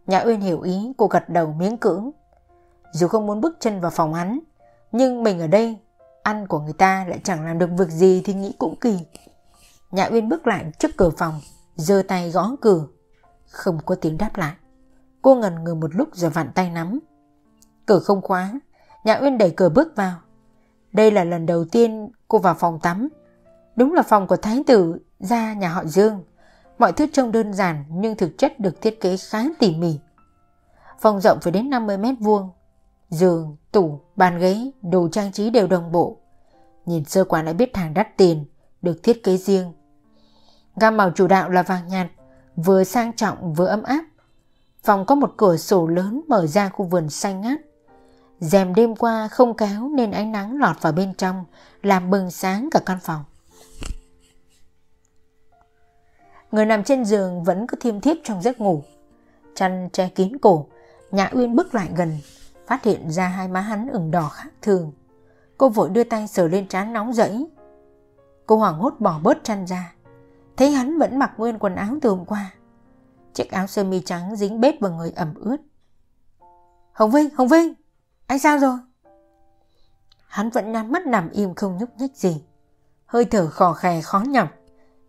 Nhã Uyên hiểu ý, cô gật đầu miếng cưỡng. Dù không muốn bước chân vào phòng hắn, nhưng mình ở đây, ăn của người ta lại chẳng làm được việc gì thì nghĩ cũng kỳ. Nhã Uyên bước lại trước cửa phòng, giơ tay gõ cửa. Không có tiếng đáp lại. Cô ngần ngừ một lúc rồi vặn tay nắm. Cửa không khóa, Nhã Uyên đẩy cửa bước vào. Đây là lần đầu tiên cô vào phòng tắm. Đúng là phòng của thái tử gia nhà họ Dương. Mọi thứ trông đơn giản nhưng thực chất được thiết kế khá tỉ mỉ. Phòng rộng phải đến 50 mét vuông. Giường, tủ, bàn ghế, đồ trang trí đều đồng bộ. Nhìn sơ qua đã biết hàng đắt tiền, được thiết kế riêng. Gam màu chủ đạo là vàng nhạt, vừa sang trọng vừa ấm áp. Phòng có một cửa sổ lớn mở ra khu vườn xanh ngát rèm đêm qua không kéo nên ánh nắng lọt vào bên trong, làm bừng sáng cả căn phòng. Người nằm trên giường vẫn cứ thiêm thiếp trong giấc ngủ. Chăn che kín cổ, Nhã Uyên bước lại gần, phát hiện ra hai má hắn ửng đỏ khác thường. Cô vội đưa tay sờ lên trán nóng rẫy. Cô hoảng hốt bỏ bớt chăn ra, thấy hắn vẫn mặc nguyên quần áo từ hôm qua. Chiếc áo sơ mi trắng dính bết vào người ẩm ướt, Hồng Vinh, Hồng Vinh, anh sao rồi? Hắn vẫn nhắm mắt nằm im không nhúc nhích gì. Hơi thở khò khè khó nhọc.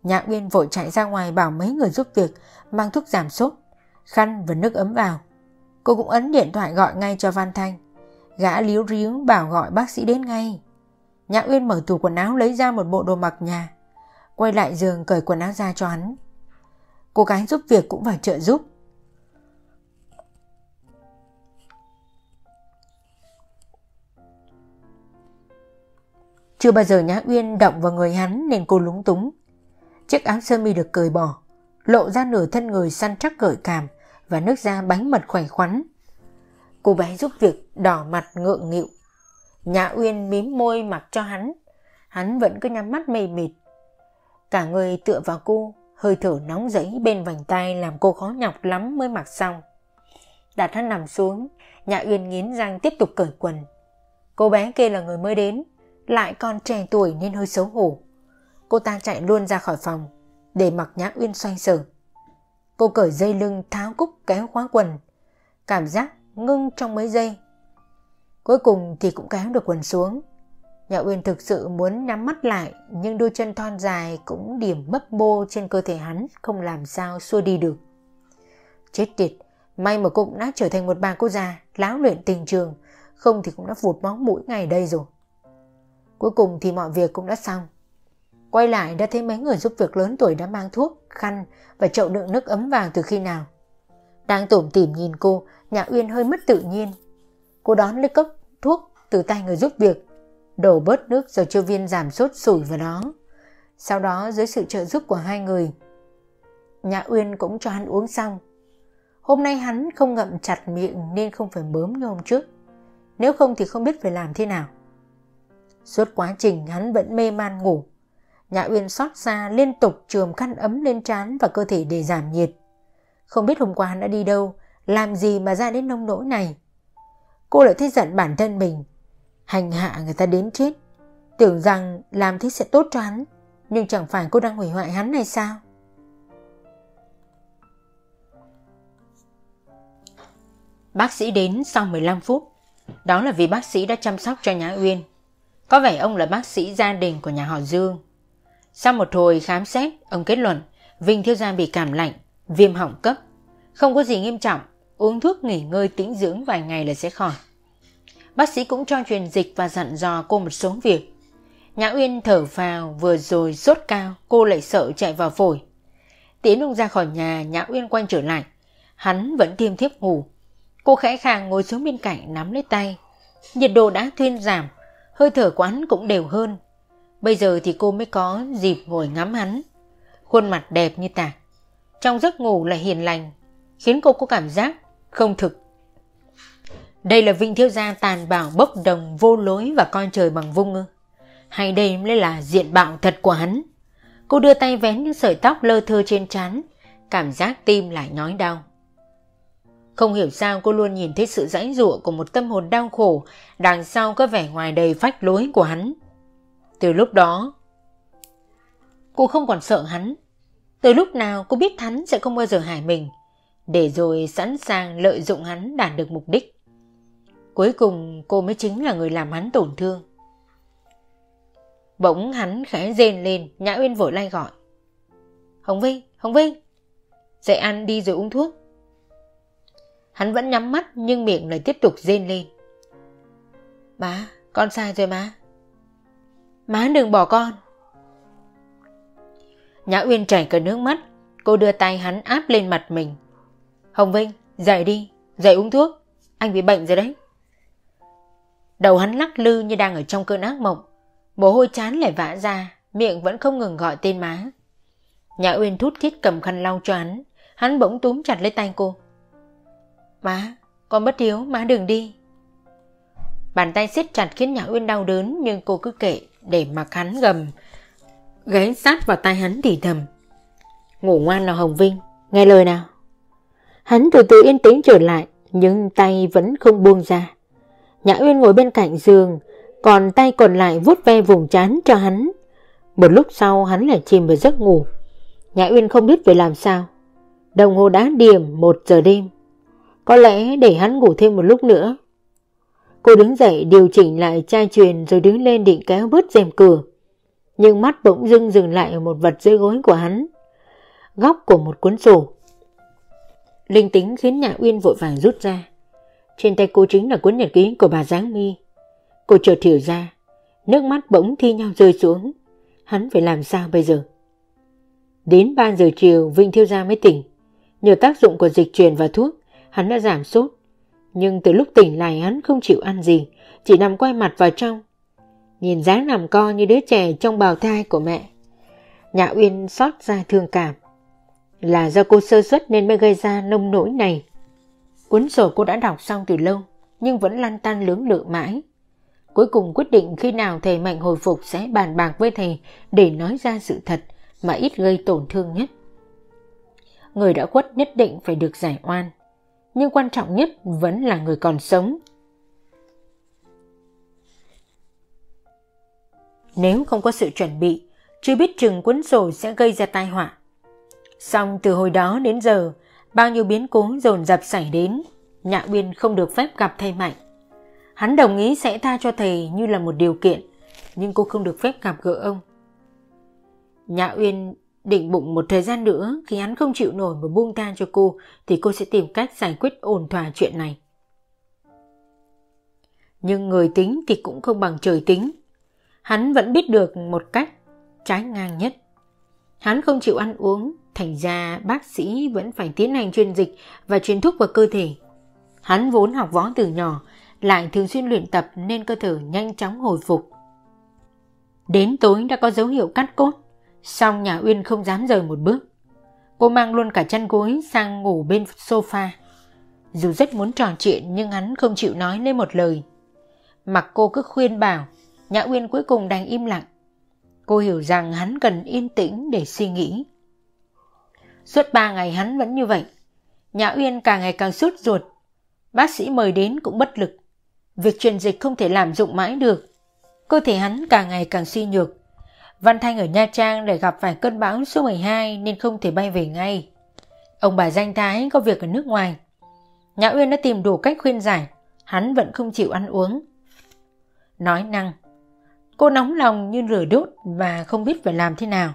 Nhã Uyên vội chạy ra ngoài bảo mấy người giúp việc mang thuốc giảm sốt, khăn và nước ấm vào. Cô cũng ấn điện thoại gọi ngay cho Văn Thanh. Gã líu ríu bảo gọi bác sĩ đến ngay. Nhã Uyên mở tủ quần áo lấy ra một bộ đồ mặc nhà. Quay lại giường cởi quần áo ra cho hắn. Cô gái giúp việc cũng vào trợ giúp. Chưa bao giờ Nhã Uyên động vào người hắn nên cô lúng túng. Chiếc áo sơ mi được cởi bỏ, lộ ra nửa thân người săn chắc gợi cảm và nước da bánh mật khỏe khoắn. Cô bé giúp việc đỏ mặt ngượng nghịu. Nhã Uyên mím môi mặc cho hắn. Hắn vẫn cứ nhắm mắt mê mịt. Cả người tựa vào cô, hơi thở nóng rẫy bên vành tay làm cô khó nhọc lắm mới mặc xong. Đặt hắn nằm xuống, Nhã Uyên nghiến răng tiếp tục cởi quần. Cô bé kia là người mới đến, lại còn trẻ tuổi nên hơi xấu hổ. Cô ta chạy luôn ra khỏi phòng, để mặc Nhã Uyên xoay sở. Cô cởi dây lưng tháo cúc kéo khóa quần, cảm giác ngưng trong mấy giây. Cuối cùng thì cũng kéo được quần xuống. Nhã Uyên thực sự muốn nhắm mắt lại nhưng đôi chân thon dài cũng điểm bấp bô trên cơ thể hắn không làm sao xua đi được. Chết tiệt, may mà cô cũng đã trở thành một bà cô già, láo luyện tình trường, không thì cũng đã vụt máu mũi ngày đây rồi. Cuối cùng thì mọi việc cũng đã xong. Quay lại đã thấy mấy người giúp việc lớn tuổi đã mang thuốc, khăn và chậu đựng nước ấm vàng từ khi nào. Đang tủm tỉm nhìn cô, Nhã Uyên hơi mất tự nhiên. Cô đón lấy cốc thuốc từ tay người giúp việc, đổ bớt nước rồi cho viên giảm sốt sủi vào đó. Sau đó dưới sự trợ giúp của hai người, Nhã Uyên cũng cho hắn uống xong. Hôm nay hắn không ngậm chặt miệng nên không phải bớm như hôm trước. Nếu không thì không biết phải làm thế nào. Suốt quá trình hắn vẫn mê man ngủ. Nhã Uyên xót xa liên tục trường khăn ấm lên trán và cơ thể để giảm nhiệt. Không biết hôm qua hắn đã đi đâu, làm gì mà ra đến nông nỗi này. Cô lại thấy giận bản thân mình. Hành hạ người ta đến chết. Tưởng rằng làm thế sẽ tốt cho hắn. Nhưng chẳng phải cô đang hủy hoại hắn này sao? Bác sĩ đến sau 15 phút. Đó là vì bác sĩ đã chăm sóc cho Nhã Uyên. Có vẻ ông là bác sĩ gia đình của nhà họ Dương. Sau một hồi khám xét, ông kết luận Vinh Thiếu Gia bị cảm lạnh, viêm họng cấp. Không có gì nghiêm trọng, uống thuốc nghỉ ngơi tĩnh dưỡng vài ngày là sẽ khỏi. Bác sĩ cũng cho truyền dịch và dặn dò cô một số việc. Nhã Uyên thở vào vừa rồi sốt cao, cô lại sợ chạy vào phổi. Tiến ông ra khỏi nhà, Nhã Uyên quay trở lại. Hắn vẫn tiêm thiếp ngủ. Cô khẽ khàng ngồi xuống bên cạnh nắm lấy tay. Nhiệt độ đã thuyên giảm, hơi thở của hắn cũng đều hơn. Bây giờ thì cô mới có dịp ngồi ngắm hắn. Khuôn mặt đẹp như tạc. Trong giấc ngủ lại hiền lành, khiến cô có cảm giác không thực. Đây là Vinh Thiếu Gia tàn bạo bốc đồng vô lối và coi trời bằng vung ư. Hay đây mới là diện bạo thật của hắn. Cô đưa tay vén những sợi tóc lơ thơ trên trán, cảm giác tim lại nhói đau. Không hiểu sao cô luôn nhìn thấy sự rãnh rụa của một tâm hồn đau khổ đằng sau có vẻ ngoài đầy phách lối của hắn. Từ lúc đó, cô không còn sợ hắn. Từ lúc nào cô biết hắn sẽ không bao giờ hại mình, để rồi sẵn sàng lợi dụng hắn đạt được mục đích. Cuối cùng cô mới chính là người làm hắn tổn thương. Bỗng hắn khẽ rên lên, Nhã Uyên vội lay gọi. Hồng Vinh, Hồng Vinh, dậy ăn đi rồi uống thuốc. Hắn vẫn nhắm mắt nhưng miệng lại tiếp tục rên lên. Má, con sai rồi má. Má đừng bỏ con. Nhã Uyên chảy cả nước mắt, cô đưa tay hắn áp lên mặt mình. Hồng Vinh, dậy đi, dậy uống thuốc, anh bị bệnh rồi đấy. Đầu hắn lắc lư như đang ở trong cơn ác mộng, mồ hôi chán lại vã ra, miệng vẫn không ngừng gọi tên má. Nhã Uyên thút thít cầm khăn lau cho hắn, hắn bỗng túm chặt lấy tay cô. Má, con bất hiếu, má đừng đi. Bàn tay siết chặt khiến Nhã Uyên đau đớn nhưng cô cứ kệ để mặc hắn gầm. Ghé sát vào tay hắn thì thầm. Ngủ ngoan nào Hồng Vinh, nghe lời nào. Hắn từ từ yên tĩnh trở lại nhưng tay vẫn không buông ra. Nhã Uyên ngồi bên cạnh giường còn tay còn lại vuốt ve vùng chán cho hắn. Một lúc sau hắn lại chìm vào giấc ngủ. Nhã Uyên không biết phải làm sao. Đồng hồ đã điểm một giờ đêm. Có lẽ để hắn ngủ thêm một lúc nữa. Cô đứng dậy điều chỉnh lại chai truyền rồi đứng lên định kéo bớt rèm cửa. Nhưng mắt bỗng dưng dừng lại ở một vật dưới gối của hắn. Góc của một cuốn sổ. Linh tính khiến nhà Uyên vội vàng rút ra. Trên tay cô chính là cuốn nhật ký của bà Giáng Mi. Cô chợt hiểu ra, nước mắt bỗng thi nhau rơi xuống. Hắn phải làm sao bây giờ? Đến 3 giờ chiều Vinh Thiêu Gia mới tỉnh. Nhờ tác dụng của dịch truyền và thuốc, hắn đã giảm sốt. Nhưng từ lúc tỉnh lại hắn không chịu ăn gì, chỉ nằm quay mặt vào trong. Nhìn dáng nằm co như đứa trẻ trong bào thai của mẹ. Nhã Uyên xót ra thương cảm. Là do cô sơ suất nên mới gây ra nông nỗi này. Cuốn sổ cô đã đọc xong từ lâu, nhưng vẫn lăn tăn lưỡng lự mãi. Cuối cùng quyết định khi nào thầy Mạnh hồi phục sẽ bàn bạc với thầy để nói ra sự thật mà ít gây tổn thương nhất. Người đã khuất nhất định phải được giải oan, nhưng quan trọng nhất vẫn là người còn sống. Nếu không có sự chuẩn bị, chưa biết chừng cuốn sổ sẽ gây ra tai họa. Xong từ hồi đó đến giờ, bao nhiêu biến cố dồn dập xảy đến, Nhạ Uyên không được phép gặp thầy Mạnh. Hắn đồng ý sẽ tha cho thầy như là một điều kiện, nhưng cô không được phép gặp gỡ ông. Nhã Uyên định bụng một thời gian nữa khi hắn không chịu nổi mà buông tha cho cô thì cô sẽ tìm cách giải quyết ổn thỏa chuyện này. Nhưng người tính thì cũng không bằng trời tính. Hắn vẫn biết được một cách trái ngang nhất. Hắn không chịu ăn uống, thành ra bác sĩ vẫn phải tiến hành chuyên dịch và truyền thuốc vào cơ thể. Hắn vốn học võ từ nhỏ, lại thường xuyên luyện tập nên cơ thể nhanh chóng hồi phục. Đến tối đã có dấu hiệu cắt cốt, Xong nhà Uyên không dám rời một bước. Cô mang luôn cả chăn gối sang ngủ bên sofa. Dù rất muốn trò chuyện nhưng hắn không chịu nói nên một lời. Mặc cô cứ khuyên bảo, Nhã Uyên cuối cùng đành im lặng. Cô hiểu rằng hắn cần yên tĩnh để suy nghĩ. Suốt ba ngày hắn vẫn như vậy. Nhã Uyên càng ngày càng sốt ruột. Bác sĩ mời đến cũng bất lực. Việc truyền dịch không thể làm dụng mãi được. Cơ thể hắn càng ngày càng suy nhược. Văn Thanh ở Nha Trang để gặp phải cơn bão số 12 nên không thể bay về ngay. Ông bà danh thái có việc ở nước ngoài. Nhã Uyên đã tìm đủ cách khuyên giải, hắn vẫn không chịu ăn uống. Nói năng, cô nóng lòng như lửa đốt và không biết phải làm thế nào.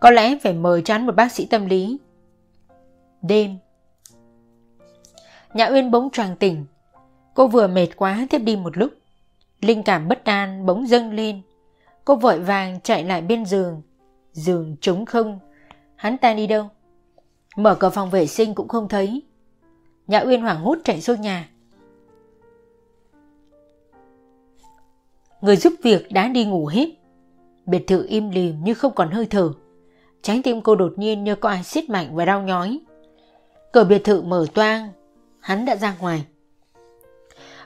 Có lẽ phải mời cho hắn một bác sĩ tâm lý. Đêm, Nhã Uyên bỗng choàng tỉnh. Cô vừa mệt quá tiếp đi một lúc. Linh cảm bất an bỗng dâng lên. Cô vội vàng chạy lại bên giường. Giường trống không. Hắn ta đi đâu? Mở cửa phòng vệ sinh cũng không thấy. Nhã Uyên hoảng hốt chạy xuống nhà. Người giúp việc đã đi ngủ hết. Biệt thự im lìm như không còn hơi thở. Trái tim cô đột nhiên như có ai xiết mạnh và đau nhói. Cửa biệt thự mở toang, hắn đã ra ngoài.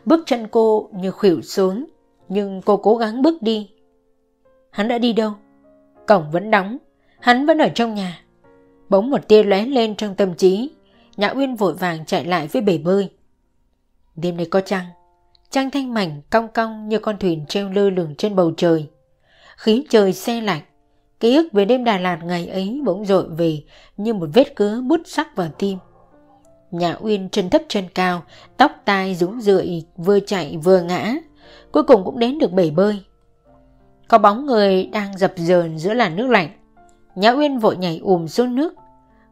Bước chân cô như khuỷu xuống, nhưng cô cố gắng bước đi. Hắn đã đi đâu? Cổng vẫn đóng, hắn vẫn ở trong nhà. Bỗng một tia lóe lên trong tâm trí, Nhã Uyên vội vàng chạy lại với bể bơi. Đêm nay có trăng, trăng thanh mảnh cong cong như con thuyền treo lơ lửng trên bầu trời. Khí trời xe lạnh, ký ức về đêm Đà Lạt ngày ấy bỗng dội về như một vết cớ bút sắc vào tim. Nhà Uyên chân thấp chân cao, tóc tai rúng rượi, vừa chạy vừa ngã, cuối cùng cũng đến được bể bơi. Có bóng người đang dập dờn giữa làn nước lạnh. Nhã Uyên vội nhảy ùm xuống nước.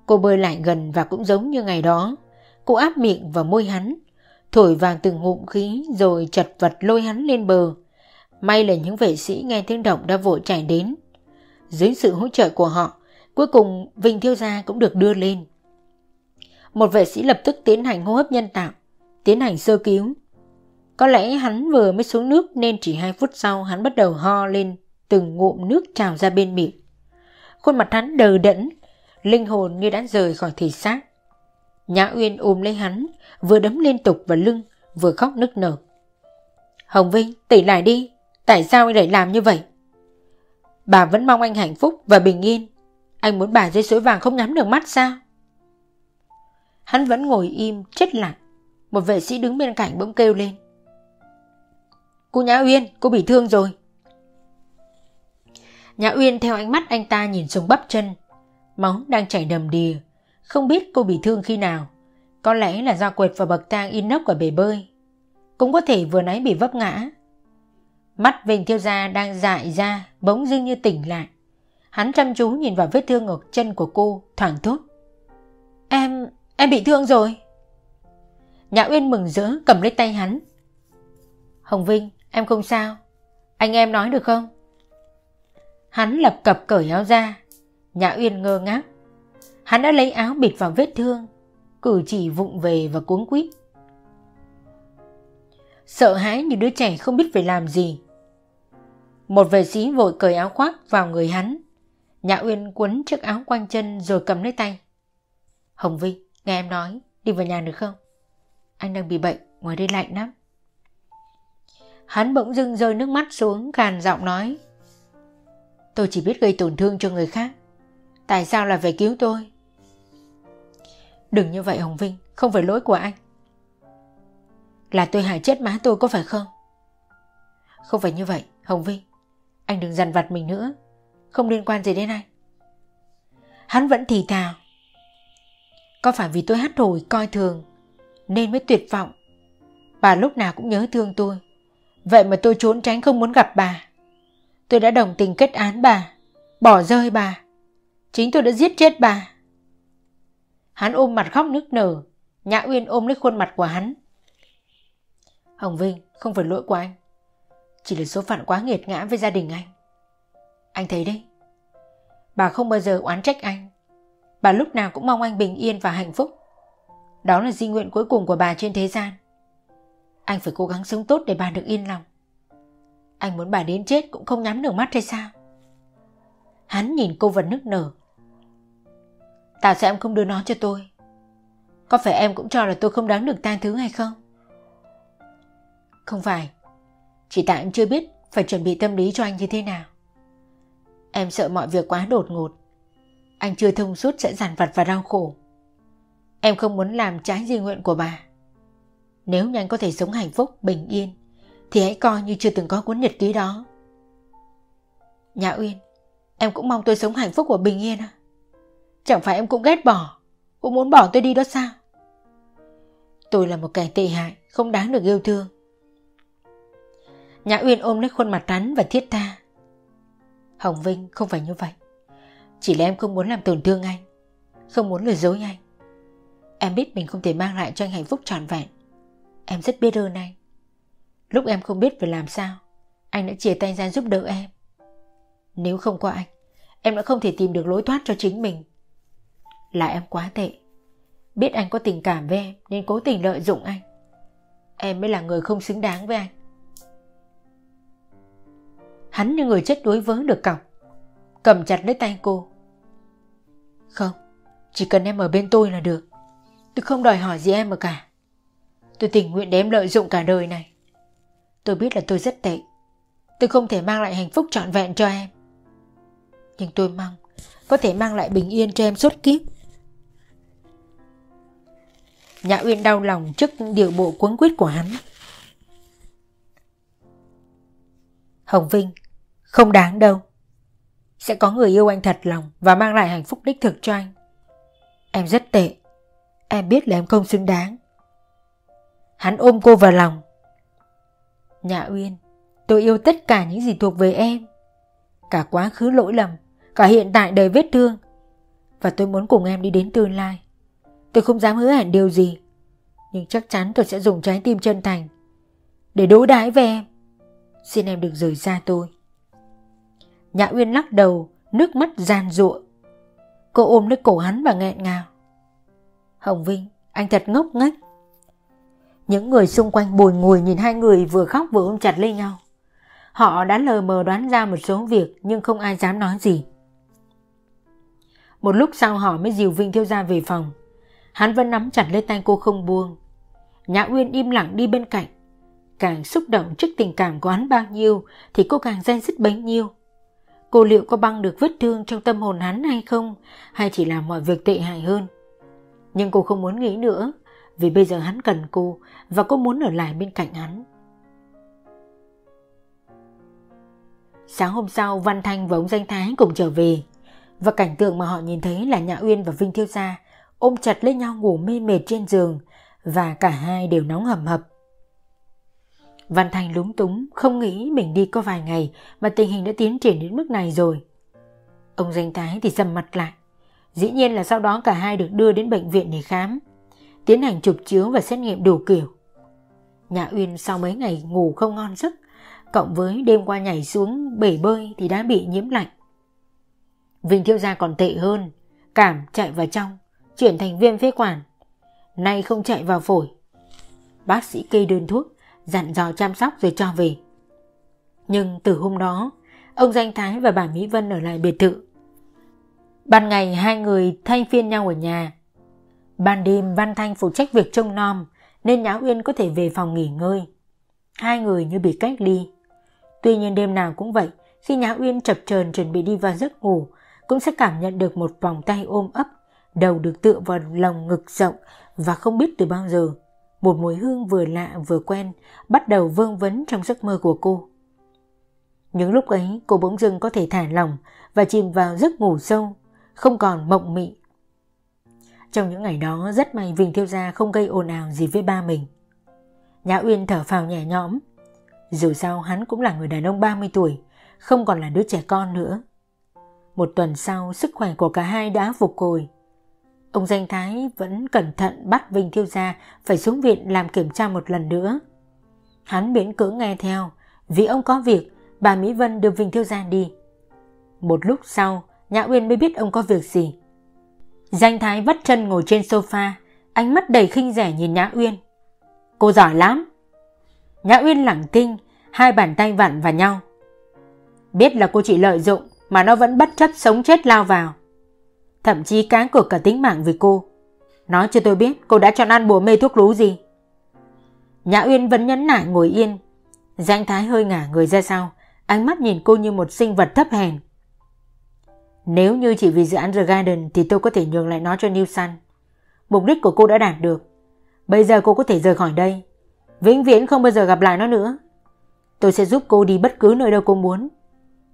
Cô bơi lại gần và cũng giống như ngày đó. Cô áp miệng vào môi hắn, thổi vàng từng ngụm khí rồi chật vật lôi hắn lên bờ. May là những vệ sĩ nghe tiếng động đã vội chạy đến. Dưới sự hỗ trợ của họ, cuối cùng Vinh Thiêu Gia cũng được đưa lên. Một vệ sĩ lập tức tiến hành hô hấp nhân tạo, tiến hành sơ cứu. Có lẽ hắn vừa mới xuống nước nên chỉ hai phút sau hắn bắt đầu ho lên, từng ngụm nước trào ra bên miệng. Khuôn mặt hắn đờ đẫn, linh hồn như đã rời khỏi thể xác. Nhã Uyên ôm lấy hắn, vừa đấm liên tục vào lưng, vừa khóc nức nở. Hồng Vinh, tỉnh lại đi, tại sao anh lại làm như vậy? Bà vẫn mong anh hạnh phúc và bình yên. Anh muốn bà dây suối vàng không nhắm được mắt sao? Hắn vẫn ngồi im, chết lặng. Một vệ sĩ đứng bên cạnh bỗng kêu lên. Cô Nhã Uyên, cô bị thương rồi. Nhã Uyên theo ánh mắt anh ta nhìn xuống bắp chân. Máu đang chảy đầm đìa. Không biết cô bị thương khi nào. Có lẽ là do quệt vào bậc thang inox ở bể bơi. Cũng có thể vừa nãy bị vấp ngã. Mắt Vinh Thiêu Gia đang dại ra, bỗng dưng như tỉnh lại. Hắn chăm chú nhìn vào vết thương ở chân của cô, thoảng thốt. Em, em bị thương rồi. Nhã Uyên mừng rỡ cầm lấy tay hắn. Hồng Vinh, em không sao. Anh em nói được không? Hắn lập cập cởi áo ra. Nhã Uyên ngơ ngác. Hắn đã lấy áo bịt vào vết thương, cử chỉ vụng về và cuống quýt. Sợ hãi như đứa trẻ không biết phải làm gì. Một vệ sĩ vội cởi áo khoác vào người hắn. Nhã Uyên quấn chiếc áo quanh chân rồi cầm lấy tay. Hồng Vinh, nghe em nói, đi vào nhà được không? Anh đang bị bệnh, ngoài đây lạnh lắm. Hắn bỗng dưng rơi nước mắt xuống Khàn giọng nói. Tôi chỉ biết gây tổn thương cho người khác. Tại sao lại phải cứu tôi? Đừng như vậy Hồng Vinh, không phải lỗi của anh. Là tôi hại chết má tôi có phải không? Không phải như vậy, Hồng Vinh. Anh đừng dằn vặt mình nữa. Không liên quan gì đến anh. Hắn vẫn thì thào. Có phải vì tôi hát hồi coi thường nên mới tuyệt vọng. Bà lúc nào cũng nhớ thương tôi. Vậy mà tôi trốn tránh không muốn gặp bà. Tôi đã đồng tình kết án bà, bỏ rơi bà. Chính tôi đã giết chết bà. Hắn ôm mặt khóc nức nở, Nhã Uyên ôm lấy khuôn mặt của hắn. Hồng Vinh, không phải lỗi của anh. Chỉ là số phận quá nghiệt ngã với gia đình anh. Anh thấy đấy. Bà không bao giờ oán trách anh. Bà lúc nào cũng mong anh bình yên và hạnh phúc. Đó là di nguyện cuối cùng của bà trên thế gian. Anh phải cố gắng sống tốt để bà được yên lòng. Anh muốn bà đến chết cũng không nhắm được mắt hay sao? Hắn nhìn cô vẫn nức nở. Tại sao em không đưa nó cho tôi? Có phải em cũng cho là tôi không đáng được tang thứ hay không? Không phải. Chỉ tại em chưa biết phải chuẩn bị tâm lý cho anh như thế nào. Em sợ mọi việc quá đột ngột. Anh chưa thông suốt sẽ giàn vặt và đau khổ. Em không muốn làm trái di nguyện của bà. Nếu như anh có thể sống hạnh phúc, bình yên, thì hãy coi như chưa từng có cuốn nhật ký đó. Nhã Uyên, em cũng mong tôi sống hạnh phúc và bình yên à? Chẳng phải em cũng ghét bỏ, cũng muốn bỏ tôi đi đó sao? Tôi là một kẻ tệ hại, không đáng được yêu thương. Nhã Uyên ôm lấy khuôn mặt rắn và thiết tha. Hồng Vinh không phải như vậy. Chỉ là em không muốn làm tổn thương anh, không muốn lừa dối anh. Em biết mình không thể mang lại cho anh hạnh phúc trọn vẹn. Em rất biết ơn anh. Lúc em không biết phải làm sao, anh đã chia tay ra giúp đỡ em. Nếu không có anh, em đã không thể tìm được lối thoát cho chính mình. Là em quá tệ. Biết anh có tình cảm với em nên cố tình lợi dụng anh. Em mới là người không xứng đáng với anh. Hắn như người chết đuối vớ được cọc. Cầm chặt lấy tay cô. Không, chỉ cần em ở bên tôi là được. Tôi không đòi hỏi gì em mà cả. Tôi tình nguyện để em lợi dụng cả đời này. Tôi biết là tôi rất tệ. Tôi không thể mang lại hạnh phúc trọn vẹn cho em. Nhưng tôi mong có thể mang lại bình yên cho em suốt kiếp. Nhã Uyên đau lòng trước điều bộ cuống quyết của hắn. Hồng Vinh, không đáng đâu. Sẽ có người yêu anh thật lòng và mang lại hạnh phúc đích thực cho anh. Em rất tệ. Em biết là em không xứng đáng. Hắn ôm cô vào lòng. Nhã Uyên, tôi yêu tất cả những gì thuộc về em. Cả quá khứ lỗi lầm, cả hiện tại đầy vết thương. Và tôi muốn cùng em đi đến tương lai. Tôi không dám hứa hẹn điều gì. Nhưng chắc chắn tôi sẽ dùng trái tim chân thành để đối đãi với em. Xin em đừng rời xa tôi. Nhã Uyên lắc đầu, nước mắt gian rụa. Cô ôm lấy cổ hắn và nghẹn ngào. Hồng Vinh, anh thật ngốc nghếch. Những người xung quanh bồi ngồi nhìn hai người vừa khóc vừa ôm chặt lấy nhau. Họ đã lờ mờ đoán ra một số việc nhưng không ai dám nói gì. Một lúc sau họ mới dìu Vinh Thiêu ra về phòng. Hắn vẫn nắm chặt lấy tay cô không buông. Nhã Uyên im lặng đi bên cạnh. Càng xúc động trước tình cảm của hắn bao nhiêu thì cô càng dây dứt bấy nhiêu. Cô liệu có băng được vết thương trong tâm hồn hắn hay không hay chỉ làm mọi việc tệ hại hơn. Nhưng cô không muốn nghĩ nữa, vì bây giờ hắn cần cô và cô muốn ở lại bên cạnh hắn. Sáng hôm sau, Văn Thanh và ông Danh Thái cùng trở về và cảnh tượng mà họ nhìn thấy là Nhã Uyên và Vinh Thiêu Gia ôm chặt lấy nhau ngủ mê mệt trên giường và cả hai đều nóng hầm hập. Văn Thành lúng túng, không nghĩ mình đi có vài ngày mà tình hình đã tiến triển đến mức này rồi. Ông danh tái thì dầm mặt lại. Dĩ nhiên là sau đó cả hai được đưa đến bệnh viện để khám, tiến hành chụp chiếu và xét nghiệm đủ kiểu. Nhà Uyên sau mấy ngày ngủ không ngon giấc, cộng với đêm qua nhảy xuống bể bơi thì đã bị nhiễm lạnh. Vinh Thiếu Gia còn tệ hơn, cảm chạy vào trong, chuyển thành viêm phế quản. Nay không chạy vào phổi. Bác sĩ kê đơn thuốc, dặn dò chăm sóc rồi cho về. Nhưng từ hôm đó, ông Danh Thái và bà Mỹ Vân ở lại biệt thự. Ban ngày hai người thay phiên nhau ở nhà. Ban đêm Văn Thanh phụ trách việc trông nom nên Nhã Uyên có thể về phòng nghỉ ngơi. Hai người như bị cách ly. Tuy nhiên đêm nào cũng vậy, khi Nhã Uyên chập chờn chuẩn bị đi vào giấc ngủ, cũng sẽ cảm nhận được một vòng tay ôm ấp, đầu được tựa vào lòng ngực rộng và không biết từ bao giờ. Một mùi hương vừa lạ vừa quen bắt đầu vương vấn trong giấc mơ của cô. Những lúc ấy cô bỗng dưng có thể thả lòng và chìm vào giấc ngủ sâu, không còn mộng mị. Trong những ngày đó rất may Vinh Thiêu Gia không gây ồn ào gì với ba mình. Nhã Uyên thở phào nhẹ nhõm. Dù sao hắn cũng là người đàn ông 30 tuổi, không còn là đứa trẻ con nữa. Một tuần sau, sức khỏe của cả hai đã phục hồi. Ông Danh Thái vẫn cẩn thận bắt Vinh Thiêu Gia phải xuống viện làm kiểm tra một lần nữa. Hắn miễn cưỡng nghe theo, vì ông có việc, bà Mỹ Vân đưa Vinh Thiêu Gia đi. Một lúc sau, Nhã Uyên mới biết ông có việc gì. Danh Thái vắt chân ngồi trên sofa, ánh mắt đầy khinh rẻ nhìn Nhã Uyên. Cô giỏi lắm. Nhã Uyên lẳng tinh, hai bàn tay vặn vào nhau. Biết là cô chỉ lợi dụng mà nó vẫn bất chấp sống chết lao vào. Thậm chí cá cược cả tính mạng vì cô. Nói cho tôi biết cô đã chọn ăn bùa mê thuốc lú gì. Nhã Uyên vẫn nhấn nại ngồi yên. Giang Thái hơi ngả người ra sau, ánh mắt nhìn cô như một sinh vật thấp hèn. Nếu như chỉ vì dự án The Garden thì tôi có thể nhường lại nó cho New Sun. Mục đích của cô đã đạt được. Bây giờ cô có thể rời khỏi đây. Vĩnh viễn không bao giờ gặp lại nó nữa. Tôi sẽ giúp cô đi bất cứ nơi đâu cô muốn.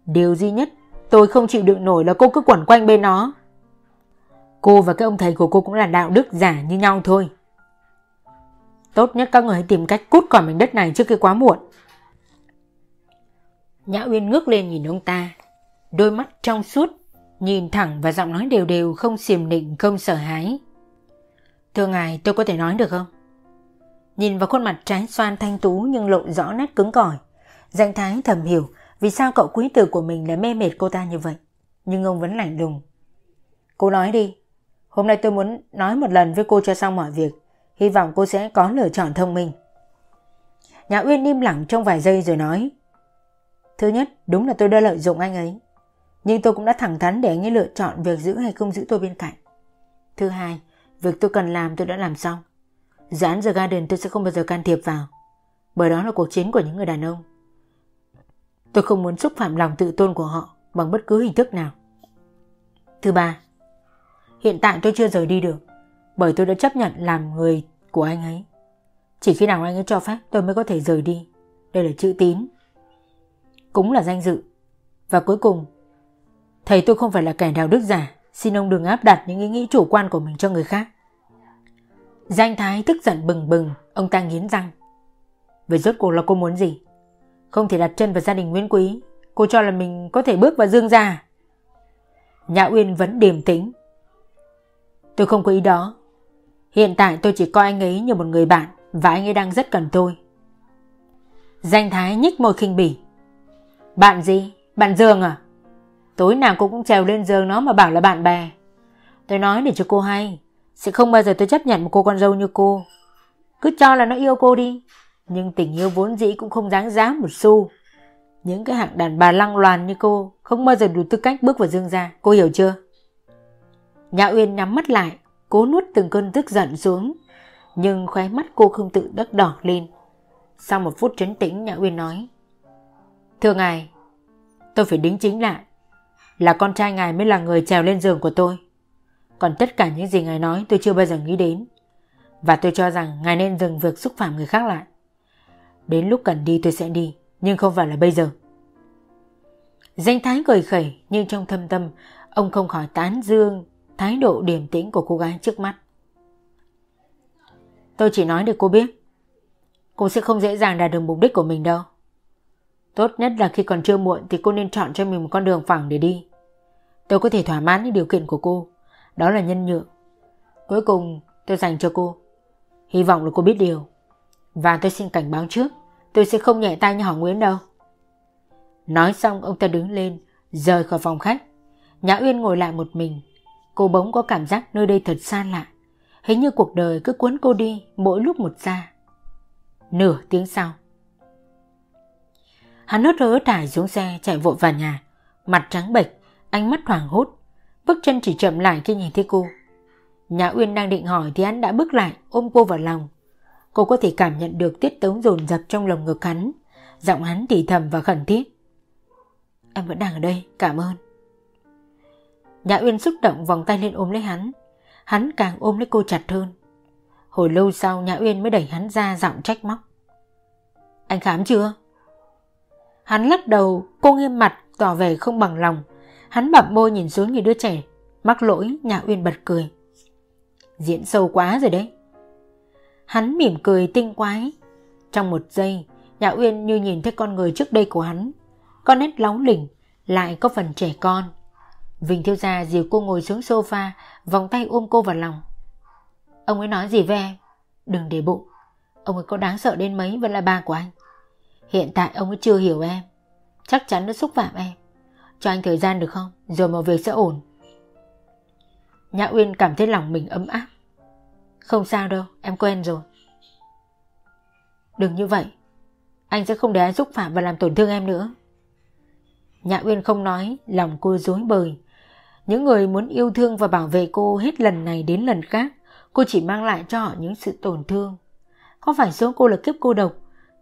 Điều duy nhất tôi không chịu đựng nổi là cô cứ quẩn quanh bên nó. Cô và cái ông thầy của cô cũng là đạo đức giả như nhau thôi. Tốt nhất các người hãy tìm cách cút khỏi mảnh đất này trước khi quá muộn. Nhã Uyên ngước lên nhìn ông ta. Đôi mắt trong suốt, nhìn thẳng và giọng nói đều đều không xiềm nịnh không sợ hãi. Thưa ngài tôi có thể nói được không? Nhìn vào khuôn mặt trái xoan thanh tú nhưng lộ rõ nét cứng cỏi. Danh thái thầm hiểu vì sao cậu quý tử của mình lại mê mệt cô ta như vậy. Nhưng ông vẫn lạnh lùng. Cô nói đi. Hôm nay tôi muốn nói một lần với cô cho xong mọi việc. Hy vọng cô sẽ có lựa chọn thông minh. Nhã Uyên im lặng trong vài giây rồi nói. Thứ nhất, đúng là tôi đã lợi dụng anh ấy. Nhưng tôi cũng đã thẳng thắn để anh ấy lựa chọn việc giữ hay không giữ tôi bên cạnh. Thứ hai, việc tôi cần làm tôi đã làm xong. Dự án The Garden tôi sẽ không bao giờ can thiệp vào. Bởi đó là cuộc chiến của những người đàn ông. Tôi không muốn xúc phạm lòng tự tôn của họ bằng bất cứ hình thức nào. Thứ ba, hiện tại tôi chưa rời đi được bởi tôi đã chấp nhận làm người của anh ấy. Chỉ khi nào anh ấy cho phép tôi mới có thể rời đi. Đây là chữ tín. Cũng là danh dự. Và cuối cùng, thầy tôi không phải là kẻ đạo đức giả. Xin ông đừng áp đặt những ý nghĩ chủ quan của mình cho người khác. Danh Thái tức giận bừng bừng, ông ta nghiến răng. Vậy rốt cuộc là cô muốn gì? Không thể đặt chân vào gia đình Nguyễn Quý, cô cho là mình có thể bước vào dương gia. Nhã Uyên vẫn điềm tĩnh. Tôi không có ý đó. Hiện tại tôi chỉ coi anh ấy như một người bạn và anh ấy đang rất cần tôi. Danh Thái nhích môi khinh bỉ. Bạn gì? Bạn Dương à? Tối nào cô cũng trèo lên giường nó mà bảo là bạn bè. Tôi nói để cho cô hay. Sẽ không bao giờ tôi chấp nhận một cô con dâu như cô. Cứ cho là nó yêu cô đi. Nhưng tình yêu vốn dĩ cũng không đáng giá một xu. Những cái hạng đàn bà lăng loàn như cô không bao giờ đủ tư cách bước vào dương gia. Cô hiểu chưa? Nhã Uyên nhắm mắt lại, cố nuốt từng cơn tức giận xuống. Nhưng khóe mắt cô không tự đắc đỏ lên. Sau một phút trấn tĩnh Nhã Uyên nói. Thưa ngài, tôi phải đính chính lại. Là con trai ngài mới là người trèo lên giường của tôi. Còn tất cả những gì ngài nói tôi chưa bao giờ nghĩ đến. Và tôi cho rằng ngài nên dừng việc xúc phạm người khác lại. Đến lúc cần đi tôi sẽ đi, nhưng không phải là bây giờ. Danh thái cười khẩy nhưng trong thâm tâm, ông không khỏi tán dương thái độ điềm tĩnh của cô gái trước mắt. Tôi chỉ nói để cô biết, cô sẽ không dễ dàng đạt được mục đích của mình đâu. Tốt nhất là khi còn chưa muộn thì cô nên chọn cho mình một con đường phẳng để đi. Tôi có thể thỏa mãn những điều kiện của cô, đó là nhân nhượng. Cuối cùng tôi dành cho cô. Hy vọng là cô biết điều. Và tôi xin cảnh báo trước, tôi sẽ không nhẹ tay như họ Nguyễn đâu. Nói xong ông ta đứng lên, rời khỏi phòng khách. Nhã Uyên ngồi lại một mình. Cô bỗng có cảm giác nơi đây thật xa lạ. Hình như cuộc đời cứ cuốn cô đi mỗi lúc một xa. Nửa tiếng sau. Hắn hớt hớ trải xuống xe chạy vội vào nhà. Mặt trắng bệch, ánh mắt hoảng hốt. Bước chân chỉ chậm lại khi nhìn thấy cô. Nhã Uyên đang định hỏi thì hắn đã bước lại ôm cô vào lòng. Cô có thể cảm nhận được tiết tấu dồn dập trong lồng ngực hắn. Giọng hắn thì thầm và khẩn thiết. Em vẫn đang ở đây, cảm ơn. Nhã Uyên xúc động vòng tay lên ôm lấy hắn. Hắn càng ôm lấy cô chặt hơn. Hồi lâu sau Nhã Uyên mới đẩy hắn ra giọng trách móc. Anh khám chưa? Hắn lắc đầu, cô nghiêm mặt, tỏ vẻ không bằng lòng. Hắn bặm môi nhìn xuống như đứa trẻ. Mắc lỗi, Nhã Uyên bật cười. Diễn sâu quá rồi đấy. Hắn mỉm cười tinh quái. Trong một giây, Nhã Uyên như nhìn thấy con người trước đây của hắn. Con nét lóng lỉnh, lại có phần trẻ con. Vinh Thiếu Gia dìu cô ngồi xuống sofa, vòng tay ôm cô vào lòng. Ông ấy nói gì với em? Đừng để bụng. Ông ấy có đáng sợ đến mấy vẫn là ba của anh. Hiện tại ông ấy chưa hiểu em. Chắc chắn nó xúc phạm em. Cho anh thời gian được không? Rồi mọi việc sẽ ổn. Nhã Uyên cảm thấy lòng mình ấm áp. Không sao đâu, em quen rồi. Đừng như vậy. Anh sẽ không để ai xúc phạm và làm tổn thương em nữa. Nhã Uyên không nói, lòng cô dối bời. Những người muốn yêu thương và bảo vệ cô hết lần này đến lần khác, cô chỉ mang lại cho họ những sự tổn thương. Có phải số cô là kiếp cô độc,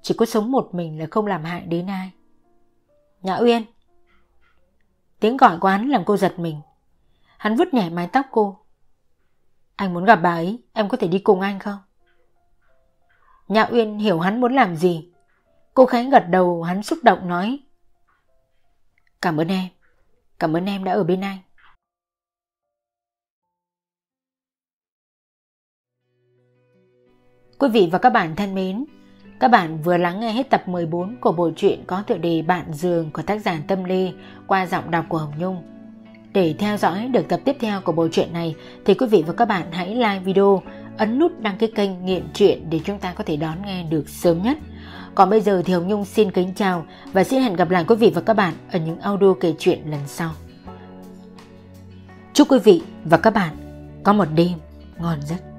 chỉ có sống một mình là không làm hại đến ai. Nhã Uyên Tiếng gọi của hắn làm cô giật mình. Hắn vứt nhẹ mái tóc cô. Anh muốn gặp bà ấy, em có thể đi cùng anh không? Nhã Uyên hiểu hắn muốn làm gì. Cô khẽ gật đầu hắn xúc động nói. Cảm ơn em, cảm ơn em đã ở bên anh. Quý vị và các bạn thân mến, các bạn vừa lắng nghe hết tập 14 của bộ truyện có tựa đề Bạn Giường của tác giả Tâm Ly qua giọng đọc của Hồng Nhung. Để theo dõi được tập tiếp theo của bộ truyện này thì quý vị và các bạn hãy like video, ấn nút đăng ký kênh Nghiện Truyện để chúng ta có thể đón nghe được sớm nhất. Còn bây giờ thì Hồng Nhung xin kính chào và xin hẹn gặp lại quý vị và các bạn ở những audio kể chuyện lần sau. Chúc quý vị và các bạn có một đêm ngon giấc.